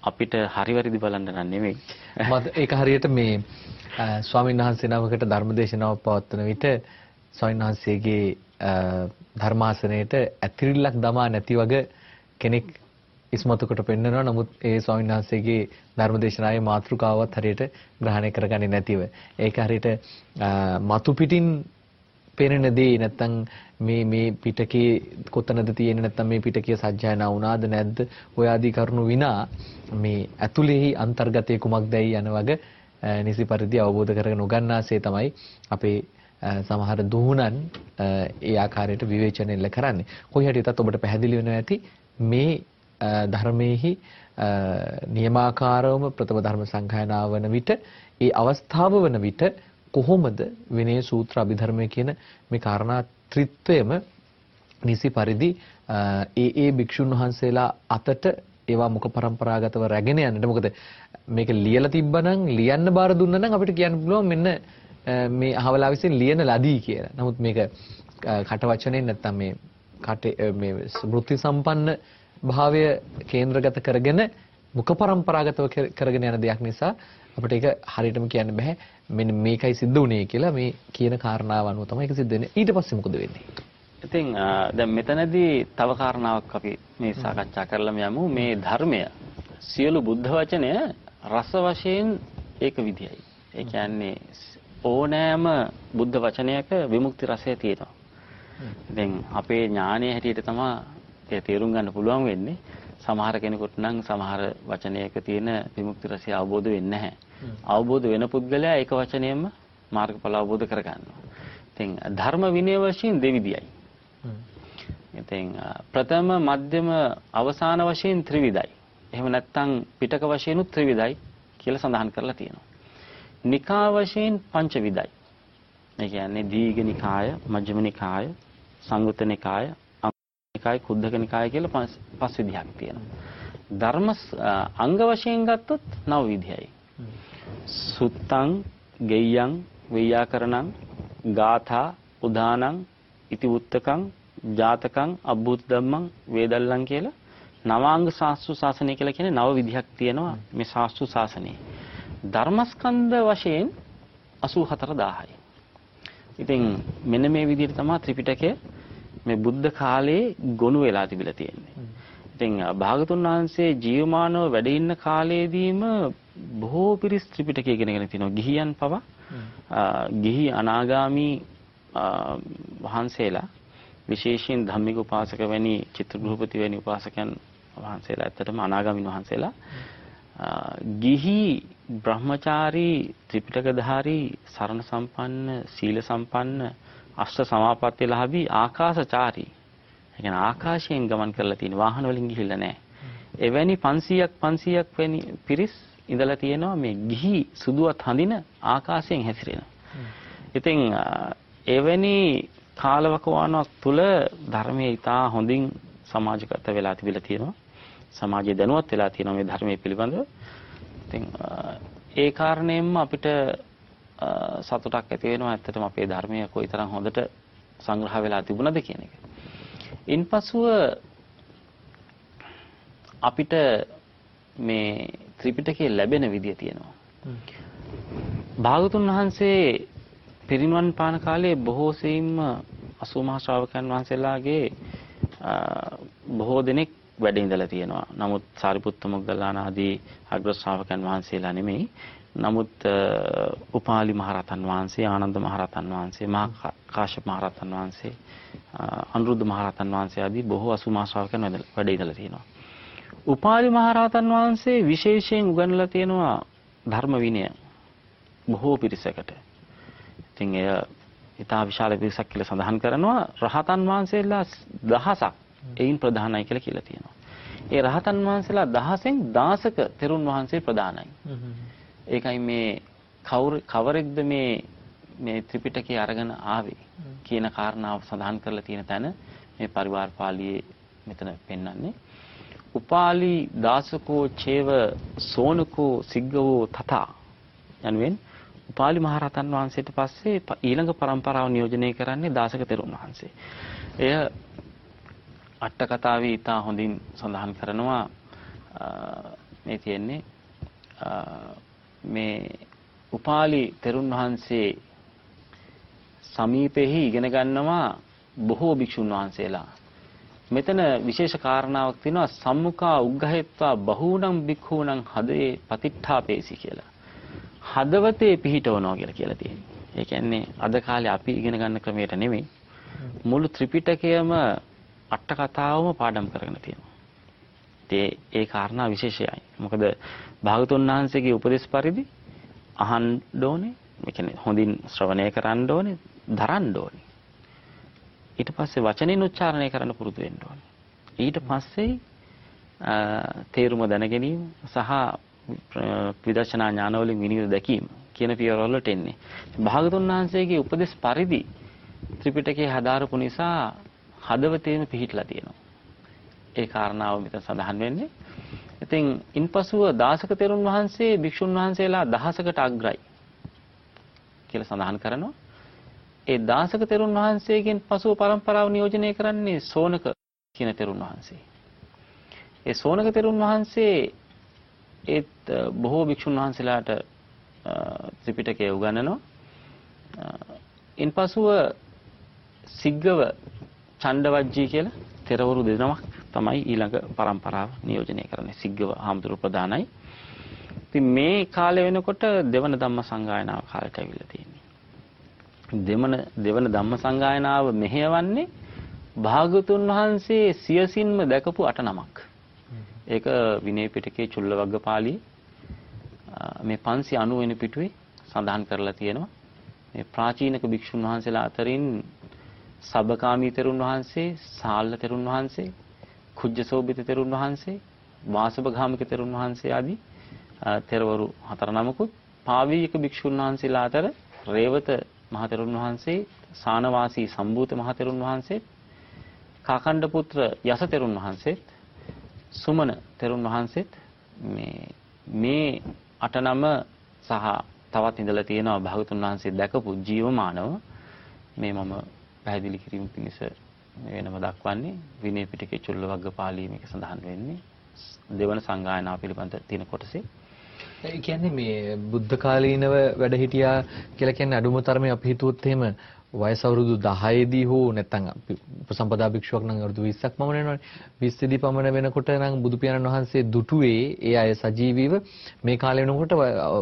අපිට හරි වැරදි බලන්න නම් නෙමෙයි. මත ඒක හරියට මේ ස්වාමීන් වහන්සේ නමකට ධර්මදේශනාවක් පවත්වන විට ස්වාමීන් වහන්සේගේ ධර්මාසනයේට ඇතිරිල්ලක් දමා නැති වගේ කෙනෙක් ඉස්මතු කොට පෙන්නනවා. නමුත් ඒ ස්වාමීන් වහන්සේගේ ධර්මදේශනාවේ මාතෘකාවත් හරියට ග්‍රහණය කරගන්නේ නැතිව. ඒක හරියට මතු පිටින් පෙනෙන දේ නැත්තම් මේ මේ පිටකේ කොතනද තියෙන්නේ නැත්තම් මේ පිටකය සජ්ජායනා වුණාද නැද්ද ඔය ආදී කරුණු විනා මේ ඇතුළෙහි අන්තර්ගතයේ කුමක්දයි යන වගේ නිසි පරිදි අවබෝධ කරගෙන උගන්නාසේ තමයි අපේ සමහර දුහුණන් ඒ ආකාරයට විවේචනය එල්ල කරන්නේ. කොයි හැටියටත් ඔබට පැහැදිලි වෙනවා ඇති මේ ධර්මයේහි නියමාකාරවම ප්‍රථම ධර්ම සංඛායනාව වන විට ඒ අවස්ථාව වන විට කොහොමද විනය සූත්‍ර අභිධර්මය කියන මේ කාරණා ත්‍රිත්වයම නිසි පරිදි ඒ ඒ භික්ෂුන් වහන්සේලා අතට ඒවා මුඛ પરම්පරාගතව රැගෙන යන්නට මොකද මේක ලියලා තිබ්බනම් ලියන්න බාර දුන්නනම් අපිට කියන්න පුළුවන් මෙන්න මේ අහවලා විසින් ලියන ලදී කියලා. නමුත් මේක කට වචනෙන් නැත්තම් මේ කට මේ වෘත්ති සම්පන්න භාවය කේන්ද්‍රගත කරගෙන මුඛ પરම්පරාගතව කරගෙන යන දෙයක් නිසා අපිට ඒක හරියටම කියන්න බෑ. මෙන්න මේකයි සිද්ධ වුනේ කියලා මේ කියන කාරණාව අනුව තමයි ඒක සිද්ධ වෙන්නේ. ඊට පස්සේ මොකද වෙන්නේ? ඉතින් දැන් මෙතනදී තව කාරණාවක් අපි මේ සාකච්ඡා කරලම යමු. මේ ධර්මය සියලු බුද්ධ වචනය රස වශයෙන් ඒක විදියයි. ඒ කියන්නේ ඕනෑම බුද්ධ වචනයක විමුක්ති රසය තියෙනවා. දැන් අපේ ඥානයේ හැටියට තමයි තේරුම් ගන්න පුළුවන් වෙන්නේ සමහර කෙනෙකුට නම් සමහර වචනයක තියෙන විමුක්ති රසය අවබෝධ වෙන්නේ නැහැ. අවබෝධ වෙන පුද්ගලයා ඒක වචනයෙන්ම මාර්ගඵල අවබෝධ කරගන්නවා. ඉතින් ධර්ම විනය වශයෙන් දෙවිදියයි. ඉතින් ප්‍රථම මධ්‍යම අවසාන වශයෙන් ත්‍රිවිධයි. එහෙම නැත්නම් පිටක වශයෙන් ත්‍රිවිධයි කියලා සඳහන් කරලා තියෙනවා. නිකා වශයෙන් පංචවිධයි. ඒ කියන්නේ දීඝ නිකාය, මජ්ක්‍ධිම නිකාය, සංයුත්ත නිකාය, නිකාය, කුද්දක නිකාය කියලා පස් විදිහක් තියෙනවා. ධර්ම අංග වශයෙන් ගත්තොත් නව විදිහයි. සුත්තං, ගෙය්‍යං, වේයාකරණං, ගාථා, උදානං, ඉතිවුත්තකං, ජාතකං, අබ්බුත් ධම්මං, වේදල්ලං කියලා නවාංග ශාස්ත්‍ර ශාසනය කියලා කියන්නේ නව විදිහක් තියෙනවා මේ ශාස්ත්‍ර ශාසනයේ. ධර්මස්කන්ධ වශයෙන් 84000යි. ඉතින් මෙන්න මේ විදිහට තමයි ත්‍රිපිටකය මේ බුද්ධ කාලේ ගොනු වෙලා තිබිලා තියෙන්නේ. ඉතින් භාගතුන් වහන්සේ ජීවමානව වැඩ ඉන්න කාලයේදීම බොහෝ පිරිස් ත්‍රිපිටකය ඉගෙනගෙන තිනවා. ගිහියන් පවා ගිහි අනාගාමි වහන්සේලා විශේෂයෙන් ධම්මික උපාසක වැනි චිත්‍රගෘහපති වැනි උපාසකයන් වහන්සේලා ඇත්තටම අනාගාමින් වහන්සේලා ගිහි බ්‍රහ්මචාරී ත්‍රිපිටකධාරී සරණ සම්පන්න සීල සම්පන්න අෂ්ට සමාපatti ලහබී ආකාශචාරී ඒ කියන්නේ ආකාශයෙන් ගමන් කරලා තියෙන වාහන වලින් ගිහිල්ලා නැහැ. එවැනි 500ක් 500ක් වැනි පිරිස් ඉඳලා තියෙනවා මේ ගිහි සුදුවත් හඳින ආකාශයෙන් හැසිරෙන. ඉතින් එවැනි කාලවකවානුවක් තුල ධර්මයේ ඊටා හොඳින් සමාජගත වෙලා තිබිලා තියෙනවා. සමාජය දැනුවත් වෙලා තියෙනවා මේ ධර්මයේ පිළිබඳව. ඉතින් ඒ කාරණයෙන්ම අපිට සතුටක් ඇති වෙනවා ඇත්තටම අපේ ධර්මය කොයිතරම් හොඳට සංග්‍රහ වෙලා තිබුණද කියන එක. ඉන්පසුව අපිට මේ ත්‍රිපිටකයේ ලැබෙන විදිය තියෙනවා. භාගතුන් වහන්සේ පිරිනිවන් පාන කාලයේ බොහෝ සෙයින්ම අසූ මහ ශ්‍රාවකයන් වහන්සේලාගේ බොහෝ දෙනෙක් වැඩ ඉඳලා තියෙනවා. නමුත් සාරිපුත්ත මොග්ගල්ලාන ආදී අග්‍ර ශ්‍රාවකයන් වහන්සේලා නෙමෙයි. නමුත් උපාලි මහරහතන් වහන්සේ, ආනන්ද මහරහතන් වහන්සේ, මහා කාශ්‍යප මහරහතන් වහන්සේ, අනුරුද්ධ මහරහතන් වහන්සේ ආදී බොහෝ අසූ මහ ශ්‍රාවකයන් වැඩ ඉඳලා තියෙනවා. උපාලි මහරහතන් වහන්සේ විශේෂයෙන් උගන්වලා තියෙනවා ධර්ම විනය බොහෝ පිරිසකට. ඉතින් එය ඉතා විශාල පිරිසක් කියලා සඳහන් කරනවා රහතන් වහන්සේලා දහසක් එයින් ප්‍රධානයි කියලා කියලා තියෙනවා. ඒ රහතන් වහන්සේලා දහසෙන් දාසක තෙරුන් වහන්සේ ප්‍රධානයි. ඒකයි මේ කවුර කවරෙක්ද මේ මේ ත්‍රිපිටකය අරගෙන ආවේ කියන කාරණාව සඳහන් කරලා තියෙන තැන මේ පරිවාර පාළියේ මෙතන පෙන්වන්නේ. උපාලි දාසකෝ චේව සෝනකෝ සිග්ගවෝ තථා යනුවෙන් උපාලි මහරහතන් වහන්සේට පස්සේ ඊළඟ પરම්පරාව නියෝජනය කරන්නේ දාසක තෙරුන් වහන්සේ. එය අට කතාවේ ඉතා හොඳින් සඳහන් කරනවා මේ තියෙන්නේ මේ උපාලි තෙරුන් වහන්සේ සමීපෙහි ඉගෙන ගන්නවා බොහෝ භික්ෂුන් වහන්සේලා මෙතන විශේෂ කාරණාවක් තියෙනවා සම්මුඛා උග්ගහෙත්වා බහූනම් බික්ඛූනම් හදේ පතිට්ඨාපේසි කියලා. හදවතේ පිහිටවනවා කියලා කියලා තියෙනවා. ඒ කියන්නේ අද කාලේ අපි ඉගෙන ගන්න ක්‍රමයට නෙමෙයි මුළු ත්‍රිපිටකයම අට කතාවම පාඩම් කරගෙන තියෙනවා. ඒ ඒ කාරණා විශේෂයයි. මොකද භාගතුන් වහන්සේගේ උපදේශ පරිදි අහන්න ඕනේ. ඒ කියන්නේ හොඳින් ශ්‍රවණය කරන්න ඕනේ, දරන්න ඕනේ. ඊට පස්සේ වචනෙන් උච්චාරණය කරන්න පුරුදු වෙන්න ඕනේ. ඊට පස්සේ තේරුම දැන ගැනීම සහ විදර්ශනා ඥානවලින් විනිවිද දැකීම කියන පියවරවලට එන්නේ. භාගතුන් වහන්සේගේ උපදේශ පරිදි ත්‍රිපිටකය හදාරපු නිසා හදවතේම පිහිටලා තියෙනවා. ඒ කාරණාව මෙතන සඳහන් වෙන්නේ. ඉතින් ඉන්පසුව දාසක තෙරුන් වහන්සේ භික්ෂුන් වහන්සේලා දහසකට අග්‍රයි කියලා සඳහන් කරනවා. ඒ දාසක තෙරුන් වහන්සේගෙන් පසුව પરම්පරාව නියෝජනය කරන්නේ සෝනක කියන තෙරුන් වහන්සේ. ඒ සෝනක තෙරුන් වහන්සේ ඒත් බොහෝ භික්ෂුන් වහන්සේලාට ත්‍රිපිටකය උගන්වනවා. ඉන්පසුව සිග්ගව චණ්ඩවජ්ජී කියලා තෙරවරු දෙනමක් තමයි ඊළඟ પરම්පරාව නියෝජනය කරන්නේ. සිග්ගව හාමුදුරු ප්‍රධානයි. ඉතින් මේ කාලය වෙනකොට දෙවන ධම්ම සංගායනාව කාලයට ඇවිල්ලා තියෙන්නේ. දෙවන දෙවන ධම්ම සංගායනාව මෙහෙයවන්නේ භාගතුන් වහන්සේ සියසින්ම දැකපු අට නමක්. ඒක විනය පිටකයේ චුල්ලවග්ගපාළියේ මේ 590 වෙනි පිටුවේ සඳහන් කරලා තියෙනවා. මේ ප්‍රාචීනක භික්ෂුන් වහන්සේලා අතරින් සබ්බකාමී තෙරුන් වහන්සේ, සාල්ල තෙරුන් වහන්සේ, කුජ්ජසෝබිත තෙරුන් වහන්සේ, වාසබගාමික තෙරුන් වහන්සේ ආදී තෙරවරු හතර නමකුත් පාවීයක භික්ෂුන් වහන්සේලා අතර රේවත මහ තෙරුන් වහන්සේ, සානවාසී සම්බූත මහ තෙරුන් වහන්සේ, කාකණ්ඩ පුත්‍ර යස තෙරුන් වහන්සේත්, සුමන තෙරුන් වහන්සේත් මේ මේ අටනම සහ තවත් ඉඳලා තියෙනවා භාගතුන් වහන්සේ දැකපු ජීවමානව. මේ මම පැහැදිලි කිරීම පිණිස වෙනම දක්වන්නේ විනය පිටකයේ චුල්ලවග්ග පාළියේ මේක සඳහන් වෙන්නේ. දෙවන සංගායනාව පිළිබඳ තියෙන කොටසේ. ඒ කියන්නේ මේ බුද්ධ කාලීනව වැඩ හිටියා කියලා කියන්නේ අඩුම තරමේ අපි හිතුවොත් එහෙම වයස අවුරුදු 10 දී හෝ නැත්නම් උපසම්පදා භික්ෂුවක් නම් අවුරුදු 20ක් පමණ වෙනවනේ. 20 දී පමණ වෙනකොට නම් බුදු පියාණන් වහන්සේ දුටුවේ ඒ අය සජීවීව මේ කාලේ වෙනකොට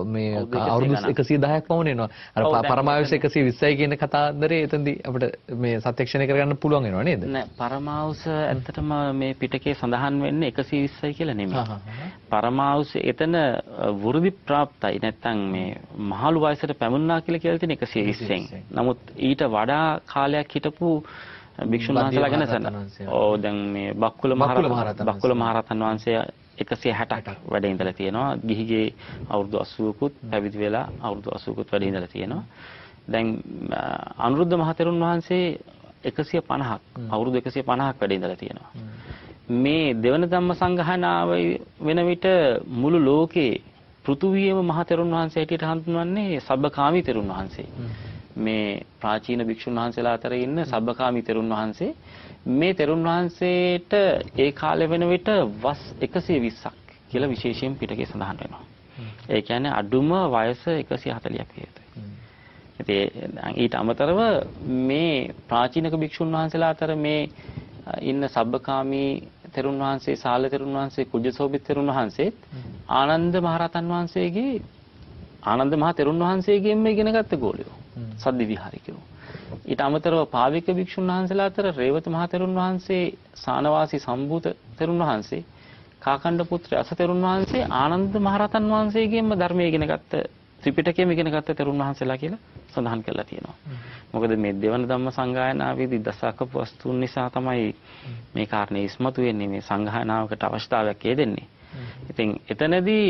මේ අවුරුදු 110ක් පමණ වෙනවා. අර පරමායුෂ 120යි කියන කතාන්දරේ එතනදී අපිට මේ සත්‍යක්ෂණය කරගන්න පුළුවන් වෙනවා නේද? නෑ පරමායුෂ ඇත්තටම මේ පිටකේ සඳහන් වෙන්නේ 120යි කියලා නෙමෙයි. පරමායුෂ එතන වෘද්ධි ප්‍රාප්තයි නැත්නම් මේ මහලු වයසට පැමුණා කියලා කියලා තියෙන 120න් නමුත් ඊට වඩා කාලයක් හිටපු භික්ෂුන් වහන්සේලා ගැන සඳහන්. ඔව් දැන් මේ බක්කුල මහරහතන් බක්කුල මහරහතන් වහන්සේ 160ක් වැඩ ඉඳලා තියෙනවා. ගිහිගේ අවුරුදු 80කුත් පැවිදි වෙලා අවුරුදු 80කුත් වැඩ ඉඳලා තියෙනවා. දැන් අනුරුද්ධ මහතෙරුන් වහන්සේ 150ක් අවුරුදු 150ක් වැඩ ඉඳලා තියෙනවා. මේ දෙවන ධම්ම සංගහනාව වෙන විට මුළු ලෝකේ පෘථුවියම මහතෙරුන් වහන්සේ හැටියට හඳුන්වන්නේ සබ්බකාමී තෙරුන් වහන්සේ. මේ ප්‍රාචීන භික්ෂුන් වහන්සේලා අතර ඉන්න සබ්බකාමී තෙරුන් වහන්සේ මේ තෙරුන් වහන්සේට ඒ කාලේ වෙන විට වස් 120ක් කියලා විශේෂයෙන් පිටකේ සඳහන් වෙනවා. ඒ කියන්නේ අඩුම වයස 140ක් විතරයි. ඉතින් ඊට අමතරව මේ ප්‍රාචීනක භික්ෂුන් වහන්සේලා අතර මේ ඉන්න සබ්බකාමී තෙරුන් වහන්සේ සාල තෙරුන් වහන්සේ කුජසෝබිත් තෙරුන් වහන්සේත් ආනන්ද මහරහතන් වහන්සේගේ ආනන්ද මහ තෙරුන් වහන්සේගෙන්ම ඉගෙනගත්ත ගෝලියෝ සද්දි විහාරිකයෝ ඊට අමතරව පාවික භික්ෂුන් වහන්සේලා අතර රේවත මහ තෙරුන් වහන්සේ සානවාසී සම්බුත තෙරුන් වහන්සේ කාකණ්ඩ පුත්‍ර අස තෙරුන් වහන්සේ ආනන්ද මහරහතන් වහන්සේගෙන්ම ධර්මය ඉගෙනගත්ත ත්‍රිපිටකයම ඉගෙනගත්ත තෙරුන් වහන්සේලා කියලා සඳහන් කරලා තියෙනවා. මොකද මේ දෙවන ධම්ම සංගායනාවේදී දසක වස්තුන් නිසා තමයි මේ කාරණේ ඉස්මතු වෙන්නේ මේ සංගායනාවකට අවස්ථාවක් දෙන්නේ. ඉතින් එතනදී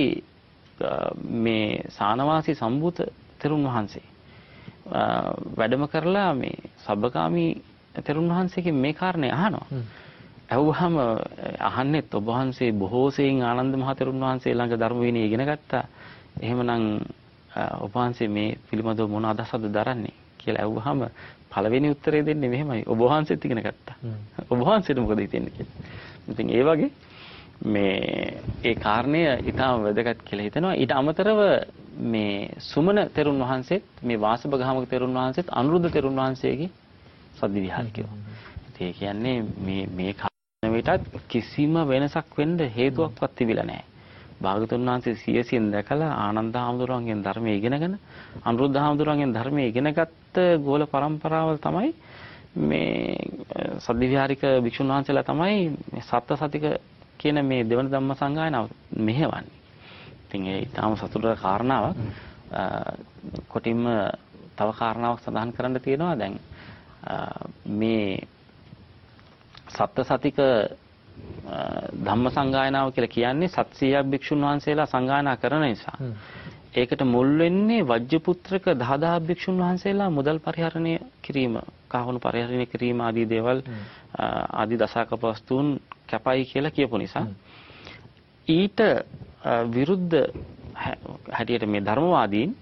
මේ සානවාසී සම්බුත තෙරුන් වහන්සේ වැඩම කරලා මේ සබ්බකාමී තෙරුන් වහන්සේගෙන් මේ කාරණේ අහනවා. ඇහුවහම අහන්නෙත් ඔබ වහන්සේ බොහෝ සෙයින් ආනන්ද මහ තෙරුන් වහන්සේ ළඟ ධර්ම විනය ඉගෙන ගත්තා. එහෙමනම් ඔබ වහන්සේ මේ පිළිබඳව මොන අදහසක්ද දරන්නේ කියලා ඇහුවාම පළවෙනි උත්තරේ දෙන්නේ මෙහෙමයි. ඔබ වහන්සේත් ඉගෙන ගත්තා. ඔබ වහන්සේට මොකද හිතෙන්නේ කියලා. ඉතින් ඒ වගේ මේ ඒ කාරණය ඊටම වැදගත් කියලා හිතනවා. ඊට අමතරව මේ සුමන තෙරුන් වහන්සේත් මේ වාසභගහමක තෙරුන් වහන්සේත් අනුරුද්ධ තෙරුන් වහන්සේගේ සද්දි විහාරිකයෝ. ඒ කියන්නේ මේ මේ කාරණ විටත් කිසිම වෙනසක් වෙන්න හේතුවක්වත් තිබිලා නැහැ. භාගතුන් වහන්සේ සියසියෙන් දැකලා ආනන්ද හාමුදුරුවන්ගෙන් ධර්මයේ ඉගෙනගෙන අනුරුද්ධ හාමුදුරුවන්ගෙන් ධර්මයේ ඉගෙනගත්ත ගෝල પરම්පරාවල් තමයි මේ සද්දිවිහාරික භික්ෂුන් වහන්සේලා තමයි මේ සත්‍ය සතික කියන මේ දෙවන ධම්ම සංගායනාව මෙහෙවන්නේ. ඉතින් ඒ ඊටාම සතුටට කාරණාවක්. කොටින්ම තව කාරණාවක් සඳහන් කරන්න තියෙනවා දැන් මේ සත්‍ය සතික ධම්ම සංගායනාව කියලා කියන්නේ 700ක් භික්ෂුන් වහන්සේලා සංගායනා කරන නිසා. ඒකට මුල් වෙන්නේ වජ්ජපුත්‍රක 10000 භික්ෂුන් වහන්සේලා මුදල් පරිහරණය කිරීම, කහවණු පරිහරණය කිරීම ආදී දේවල් ආදී දසාක වස්තුන් කැපයි කියලා කියපු නිසා ඊට විරුද්ධ හැටියට මේ ධර්මවාදීන්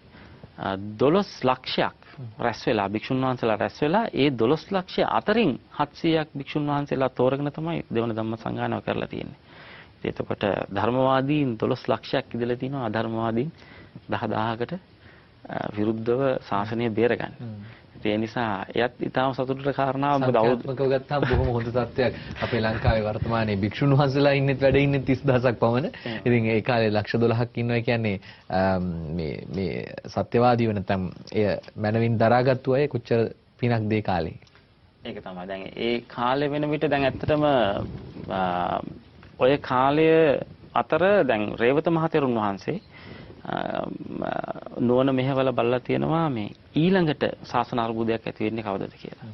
12 ලක්ෂයක් රැස් වෙලා භික්ෂුන් වහන්සේලා රැස් වෙලා ඒ 12 ලක්ෂය අතරින් 700ක් භික්ෂුන් වහන්සේලා තෝරගෙන තමයි දෙවන ධම්ම සංගායනාව කරලා තියෙන්නේ. එතකොට ධර්මවාදීන් 12 ලක්ෂයක් ඉඳලා තිනවා අධර්මවාදීන් 10000කට විරුද්ධව ශාසනය බේරගන්න. ඒ නිසා එයත් ඊටාම සතුටට කාරණාවක් මොකද අවුරුද්දකව ගත්තාම බොහොම හොඳ තත්ත්වයක් අපේ ලංකාවේ වර්තමානයේ භික්ෂුන් වහන්සේලා ඉන්නෙත් වැඩ ඉන්නෙත් 30000ක් පමණ. ඉතින් ඒ කාලේ ලක්ෂ 12ක් ඉන්නවා කියන්නේ මේ මේ සත්‍යවාදීව නැත්නම් එය මනවින් දරාගත්තු අය කොච්චර පිනක් දේ කාලේ. ඒක තමයි. දැන් ඒ කාලේ වෙන විට දැන් ඇත්තටම ඔය කාලය අතර දැන් රේවත මහතෙරුන් වහන්සේ නුවණ මෙහෙවල බලලා තියෙනවා මේ ඊළඟට සාසන අර්බුදයක් ඇති වෙන්නේ කවදද කියලා.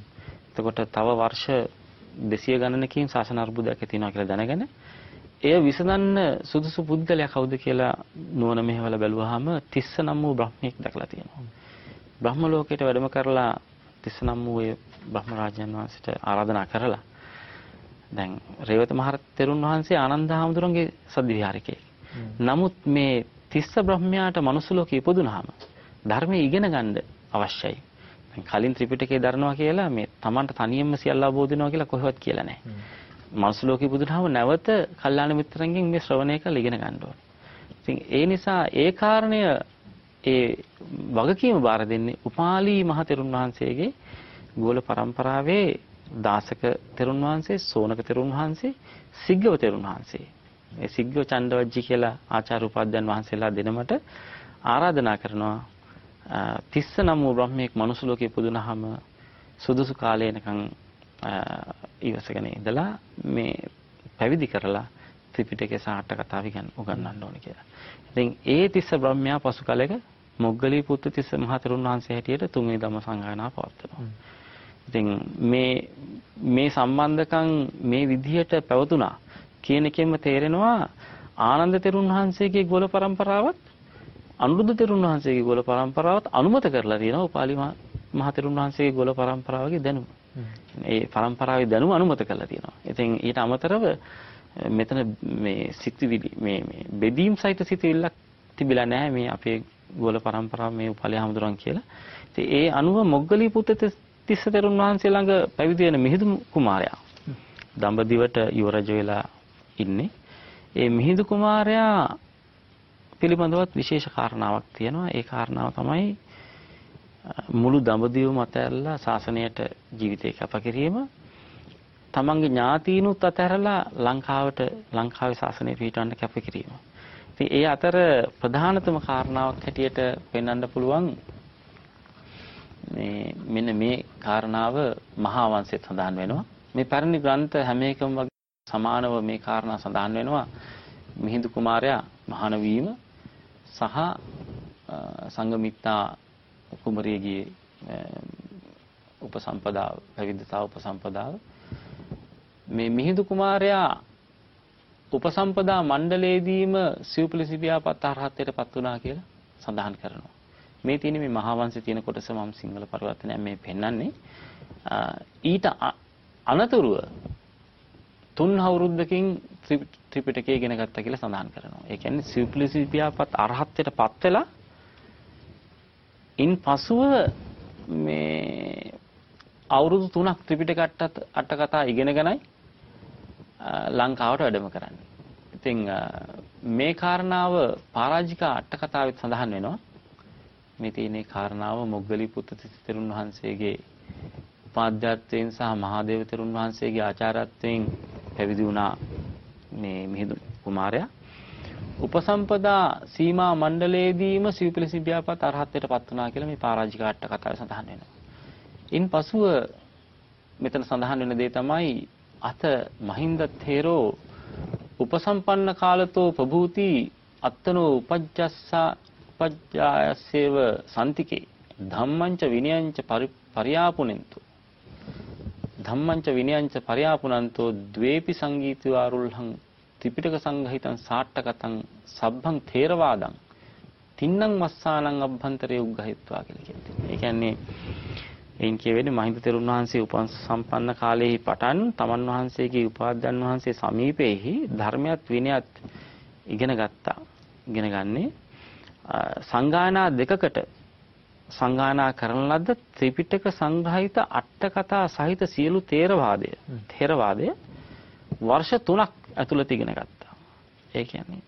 එතකොට තව වර්ෂ 200 ගණනකින් සාසන අර්බුදයක් ඇති වෙනවා කියලා දැනගෙන එය විසඳන්න සුදුසු පුද්ගලයා කවුද කියලා නුවණ මෙහෙවල බැලුවාම තිස්ස නම් වූ බ්‍රහ්මෙක් දැකලා තියෙනවා. බ්‍රහ්ම ලෝකයට වැඩම කරලා තිස්ස නම් වූ ඒ බ්‍රහ්ම රාජයන් වහන්සේට ආරාධනා කරලා දැන් රේවත මහතෙරුන් වහන්සේ ආනන්ද හාමුදුරන්ගේ සද්දි විහාරකේ. නමුත් මේ තිස්ස බ්‍රහ්මයාට මනුස්ස ලෝකේ ඉපදුනහම ධර්මයේ ඉගෙන ගන්න අවශ්‍යයි. කලින් ත්‍රිපිටකේ දරනවා කියලා මේ Tamanට තනියෙන්ම සියල්ල අවබෝධ වෙනවා කියලා කොහෙවත් කියලා නැහැ. මනුස්ස ලෝකෙ ඉපදුනහම නැවත කල්යාණ මිත්‍රයන්ගෙන් මේ ශ්‍රවණය කරලා ඉගෙන ගන්න ඕනේ. ඉතින් ඒ නිසා ඒ කාරණය ඒ වගකීම බාර දෙන්නේ උපාලි මහ තෙරුන් වහන්සේගේ ගෝල પરම්පරාවේ දාසක තෙරුන් වහන්සේ, සෝනක තෙරුන් වහන්සේ, සිග්ගව තෙරුන් වහන්සේ. මේ සිග්ගව චණ්ඩවජ්ජි කියලා ආචාර්ය උපාධ්‍යයන් වහන්සේලා දෙනමට ආරාධනා කරනවා තිස්ස නම් වූ බ්‍රහ්මයෙක් මනුස්ස ලෝකේ පුදුනහම සුදුසු කාලයනකම් ඉවසගෙන ඉඳලා මේ පැවිදි කරලා ත්‍රිපිටකයේ සාහට කතාව ඉගෙන උගන්වන්න ඕනේ කියලා. ඉතින් ඒ තිස්ස බ්‍රහ්මයා පසු කාලයක මොග්ගලී පුත්තු තිස්ස මහතෙරුන් වහන්සේ හැටියට තුන්වෙනි ධම්ම සංගායනාව පවත්වනවා. ඉතින් මේ මේ සම්බන්ධකම් මේ විදිහට පැවතුනා කියන එකෙන්ම තේරෙනවා ආනන්ද තෙරුන් වහන්සේගේ ගෝල પરම්පරාවත් අනුරුද්ධ තෙරුන් වහන්සේගේ ගෝල પરම්පරාවත් අනුමත කරලා තියෙනවා උපාලි මහ තෙරුන් වහන්සේගේ ගෝල પરම්පරාවගේ දැනුම. ඒ પરම්පරාවේ දැනුම අනුමත කරලා තියෙනවා. ඉතින් ඊට අමතරව මෙතන මේ සිතිවිලි මේ මේ බෙදීම් සහිත සිතිවිල්ලක් තිබිලා නැහැ මේ අපේ ගෝල પરම්පරාව මේ උපලේ හමුදුරන් කියලා. ඉතින් ඒ අනුව මොග්ගලී පුත්ත තිස්ස තෙරුන් වහන්සේ ළඟ පැවිදි වෙන මිහිඳු කුමාරයා දඹදිවට යුවරජ වෙලා ඉන්නේ. ඒ මිහිඳු කුමාරයා පිළිබඳවත් විශේෂ කාරණාවක් තියෙනවා. ඒ කාරණාව තමයි මුළු දඹදිව මත ඇරලා ශාසනයට ජීවිතේ කැපකිරීම තමන්ගේ ඥාතීනුත් අතහැරලා ලංකාවට ලංකාවේ ශාසනය පිහිටවන්න කැපකිරීම. ඉතින් ඒ අතර ප්‍රධානතම කාරණාවක් හැටියට පෙන්වන්න පුළුවන් මේ මෙන්න මේ කාරණාව මහා වංශෙත් සඳහන් වෙනවා. මේ පැරණි ග්‍රන්ථ හැම එකම වගේ සමානව මේ කාරණා සඳහන් වෙනවා. මිහිඳු කුමාරයා මහාන වීම සහ සංගමිත්තා කුමරියගේ උපසම්පදාව පැවිද්දතාව උපසම්පදාව මේ මිහිඳු කුමාරයා උපසම්පදා මණ්ඩලයේදීම සිව්පිලිසිබියාපත් අරහත්ත්වයට පත් වුණා කියලා සඳහන් කරනවා. මේ තියෙන මේ මහා වංශයේ තියෙන කොටස මම සිංහල පරිවර්තනය මේ පෙන්වන්නේ ඊට අනතුරුව තුන් අවුරුද්දකින් ත්‍රිපිටකය ඉගෙන ගත්තා කියලා සඳහන් කරනවා. ඒ කියන්නේ සිව්පිලිසිබියාපත් අරහත්ත්වයට පත් වෙලා ඉන් පසුව මේ අවුරුදු 3ක් ත්‍රිපිටක අට කතා ඉගෙනගෙනයි ලංකාවට වැඩම කරන්නේ. ඉතින් මේ කාරණාව පරාජික අට කතාවෙත් සඳහන් වෙනවා. මේ තියෙන කාරණාව මොග්ගලී පුත්ත තෙරුන් වහන්සේගේ උපාධ්‍යත්වයෙන් සහ මහාදේව තෙරුන් වහන්සේගේ ආචාරත්වයෙන් පැවිදි වුණා මේ මිහිඳු කුමාරයා. උපසම්පදා සීමා මණ්ඩලයේදීම සිව්පිලිසිබ්බ්‍යාපත් අරහත්ත්වයට පත් වුණා කියලා මේ පරාජික අට කතාවේ සඳහන් වෙනවා. ඉන් පසුව මෙතන සඳහන් වෙන දේ තමයි අත මහින්ද තේරෝ උපසම්පන්න කාලතෝ ප්‍රභූති අත්තනෝ උපජ්ජස්සා උපජ්ජායසේව සම්තිකේ ධම්මංච විනයංච පරියාපුනෙන්තු ධම්මංච විනයංච පරියාපුනන්තෝ ද්වේපි සංගීතවාරුල්හං ත්‍රිපිටක සංගහිතං සාට්ටකතං සබ්බං තේරවාදං තින්නම් මස්සානං අභ්‍යන්තරේ උග්ගහිත්වා කියලා කියන්නේ. ඒ කියන්නේ එයින් කියවෙන්නේ මහින්ද තෙරුන් වහන්සේ උපන් සම්පන්න කාලයේහි පටන් තමන් වහන්සේගේ උපාධ්‍යයන් වහන්සේ සමීපයේහි ධර්මයක් විනයත් ඉගෙන ගත්තා. ඉගෙන ගන්නේ සංගායනා දෙකකට සංගායනා කරන ලද්ද ත්‍රිපිටක සංග්‍රහිත අට කතා සහිත සියලු තේරවාදය තේරවාදය වර්ෂ 3ක් ඇතුළත ඉගෙන ගත්තා. ඒ කියන්නේ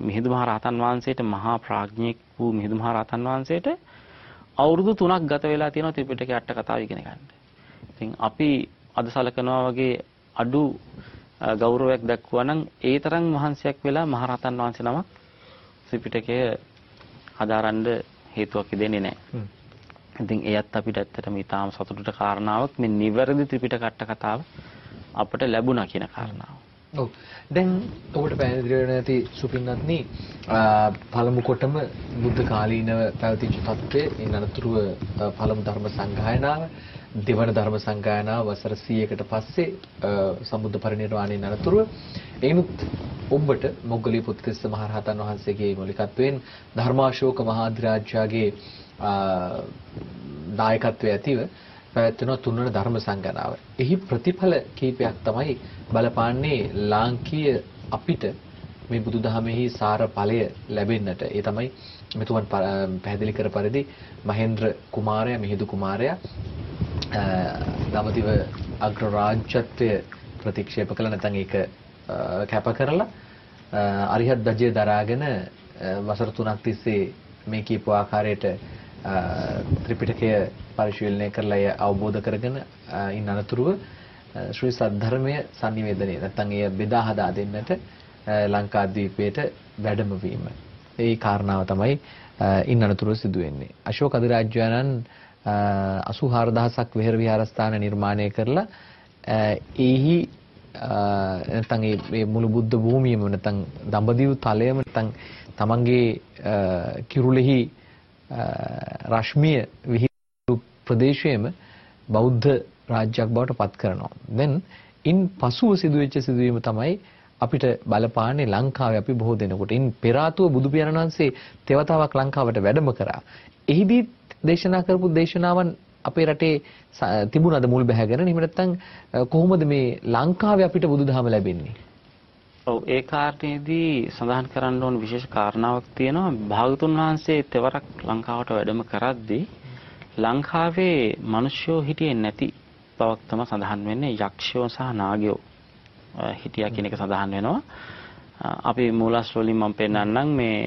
මිහිඳු මහ රහතන් වහන්සේට මහා ප්‍රඥෙක් වූ මිහිඳු මහ රහතන් වහන්සේට අවුරුදු 3ක් ගත වෙලා තියෙනවා ත්‍රිපිටකයේ අට කතාව ඉගෙන ගන්න. ඉතින් අපි අද සලකනවා වගේ අඩු ගෞරවයක් දක්වුවා නම් ඒ තරම් මහන්සියක් වෙලා මහරහතන් වහන්සේ නමක් ත්‍රිපිටකය හදාරන්න හේතුවක් දෙන්නේ නැහැ. ඉතින් එයත් අපිට ඇත්තටම ඊටාම සතුටුට කාරණාවක් මේ නිවැරදි ත්‍රිපිටක අට කතාව අපට ලැබුණා කියන කාරණාව. ඔව්. දැන් ඔබට පැහැදිලි වෙන ඇති සුපින්නත්නි පළමු කොටම බුද්ධ කාලීනව පැවතිච්ච තත්ත්වයේ ඉන් අනතුරුව පළමු ධර්ම සංගායනාව දෙවන ධර්ම සංගායනාව වසර 100කට පස්සේ සම්බුද්ධ පරිනිර්වාණයෙන් අනතුරුව එයිනුත් ඔබට මොග්ගලී පුත්තිස්ස මහරහතන් වහන්සේගේ මූලිකත්වයෙන් ධර්මාශෝක මහාධිරාජ්‍යගේ දායකත්වයේ ඇතිව පැවැත්වෙන තුන්වන ධර්ම සංගණාව. එහි ප්‍රතිඵල කීපයක් තමයි බලපාන්නේ ලාංකීය අපිට මේ බුදුදහමෙහි සාර ඵලය ලැබෙන්නට. ඒ තමයි මෙතුමන් පැහැදිලි කර පරිදි මහේන්ද්‍ර කුමාරයා මිහිඳු කුමාරයා දමදිව අග්‍රරාජ්‍යත්වය ප්‍රතික්ෂේප කළ නැත්නම් ඒක කැප කරලා අරිහත් ධජය දරාගෙන වසර 3ක් තිස්සේ මේ කියපු ආකාරයට ත්‍රිපිටකය පරිශීලනය කරලා එය අවබෝධ කරගෙන ඉන් අනතුරුව ශ්‍රී සද්ධර්මය sannivedanaya නැත්නම් එය බෙදා හදා දෙන්නට ලංකාද්වීපයට වැඩම වීම. ඒ කාරණාව තමයි ඉන් අනතුරුව සිදු වෙන්නේ. අශෝක අධිරාජ්‍යයන්න් 84000ක් විහෙර විහාරස්ථාන නිර්මාණය කරලා ඒහි නැත්නම් මේ මුළු බුද්ධ භූමියම නැත්නම් දඹදිව තලයම නැත්නම් තමන්ගේ කිරුලෙහි රශ්මිය විහිදු ප්‍රදේශයේම බෞද්ධ රාජ්‍යයක් බවට පත් කරනවා. දැන් ඉන් පසුව සිදුවෙච්ච සිදුවීම තමයි අපිට බලපාන්නේ ලංකාවේ අපි බොහෝ දෙනෙකුට. ඉන් පෙර ආතුව බුදු පියාණන් වහන්සේ තෙවතාවක් ලංකාවට වැඩම කරා. එහිදී දේශනා කරපු දේශනාවන් අපේ රටේ තිබුණාද මුල් බැහැගෙන එහෙම නැත්නම් කොහොමද මේ ලංකාවේ අපිට බුදුදහම ලැබෙන්නේ? ඔව් ඒ කාරණේදී සඳහන් කරන්න ඕන විශේෂ කාරණාවක් තියෙනවා. භාගතුන් වහන්සේ තෙවරක් ලංකාවට වැඩම කරද්දී ලංකාවේ මිනිස්සුયો හිටියේ නැති බවක් තමයි සඳහන් වෙන්නේ යක්ෂයෝ සහ 나ගයෝ හිටියා කියන එක සඳහන් වෙනවා. අපි මූලස් වලින් මම පෙන්නන්නම් මේ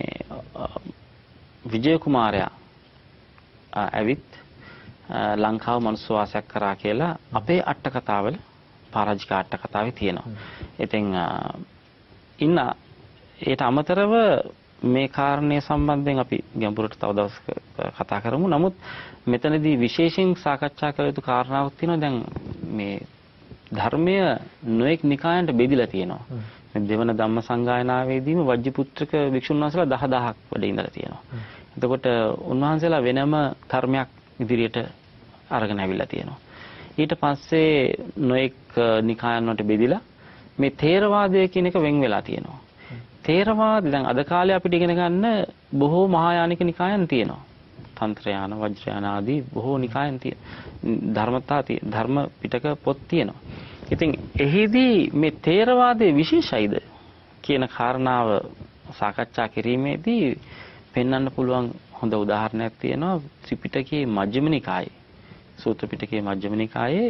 විජය කුමාරයා ඇවිත් ලංකාව මනුස්ස වාසයක් කරා කියලා අපේ අට කතාවල පරාජික අට කතාවේ තියෙනවා. ඉතින් ඉන්න ඒට අමතරව මේ කාරණය සම්බන්ධයෙන් අපි ගැඹුරට තව දවසක කතා කරමු. නමුත් මෙතනදී විශේෂයෙන් සාකච්ඡා කළ යුතු කාරණාවක් තියෙනවා. දැන් මේ ධර්මය නොඑක් නිකායන්ට බෙදිලා තියෙනවා. මේ දෙවන ධම්ම සංගායනාවේදීම වජ්ජපුත්‍රක වික්ෂුන් වහන්සේලා 10000ක් වැඩ ඉඳලා තියෙනවා. එතකොට උන්වහන්සේලා වෙනම ධර්මයක් ඉදිරියට අරගෙන ඇවිල්ලා තියෙනවා. ඊට පස්සේ නොඑක් නිකායන් වලට බෙදිලා මේ තේරවාදය කියන එක වෙන් වෙලා තියෙනවා. තේරවාද දැන් අද කාලේ අපිට ඉගෙන ගන්න බොහෝ මහායානික නිකායන් තියෙනවා. තන්ත්‍රයාන වජ්‍රයාන ආදී බොහෝ නිකායන් තියෙන ධර්මතා ධර්ම පිටක පොත් තියෙනවා. ඉතින් එහිදී මේ තේරවාදයේ විශේෂයිද කියන කාරණාව සාකච්ඡා කිරීමේදී පෙන්වන්න පුළුවන් හොඳ උදාහරණයක් තියෙනවා ත්‍රිපිටකයේ මජ්ක්‍ධිම නිකායේ සූත්‍ර පිටකයේ මජ්ක්‍ධිම නිකායේ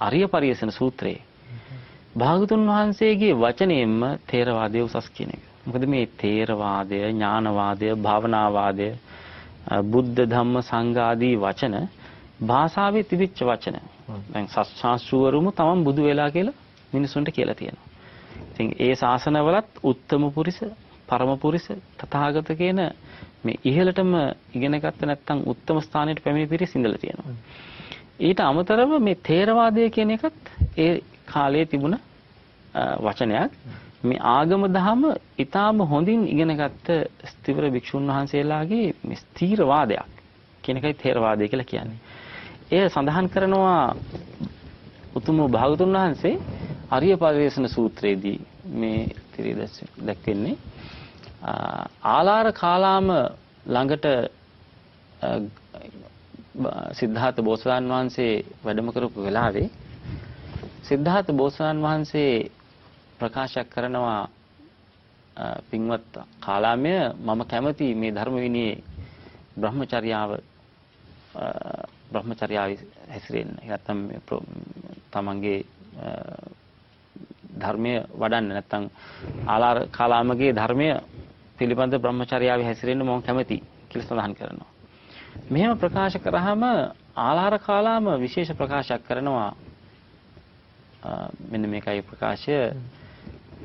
අරිය පරියසන සූත්‍රයේ භාගතුන් වහන්සේගේ වචනයෙන්ම තේරවාදය උසස් කියන එක. මොකද මේ තේරවාදය, ඥානවාදය, භාවනාවාදය, බුද්ධ ධම්ම සංඝ ආදී වචන භාෂාවේ තිබිච්ච වචන. දැන් සත්‍ශාස්ත්‍රවරුම තමන් බුදු වෙලා කියලා මිනිසුන්ට කියලා තියෙනවා. ඉතින් ඒ ශාසනවලත් උත්තම පුරිස, පරම පුරිස, තථාගත කියන මේ ඉහළටම ඉගෙන ගත්ත නැත්නම් උත්තම ස්ථානයට පැමිණි පිරිස ඉඳලා තියෙනවා. ඊට අමතරව මේ තේරවාදය කියන එකත් ඒ කාලයේ තිබුණ වචනයක්. මේ ආගම දහම ඊටාම හොඳින් ඉගෙනගත්ත ස්තිවර භික්ෂුන් වහන්සේලාගේ මේ ස්ථීරවාදයක් කියන එකයි තේරවාදය කියලා කියන්නේ. එය සඳහන් කරනවා උතුම් භාගතුන් වහන්සේ අරිය පරිවේශන සූත්‍රයේදී මේ ත්‍රිදස් දැක්වෙන්නේ ආලාර කාලාම ළඟට සිද්ධාර්ථ බෝසතාණන් වහන්සේ වැඩම කරපු වෙලාවේ සිද්ධාර්ථ බෝසතාණන් වහන්සේ ප්‍රකාශ කරනවා පින්වත් කාලාමය මම කැමති මේ ධර්ම විනයේ බ්‍රහ්මචර්යාව බ්‍රහ්මචර්යාව හැසිරෙන්න. නැත්තම් තමන්ගේ ධර්මය වඩන්න නැත්තම් ආලාර කාලාමගේ ධර්මය පිළිබඳ බ්‍රහ්මචර්යාව හැසිරෙන්න මම කැමති කියලා සඳහන් කරනවා. මෙහෙම ප්‍රකාශ කරාම ආලාර කාලාම විශේෂ ප්‍රකාශයක් කරනවා. මෙන්න මේකයි ප්‍රකාශය.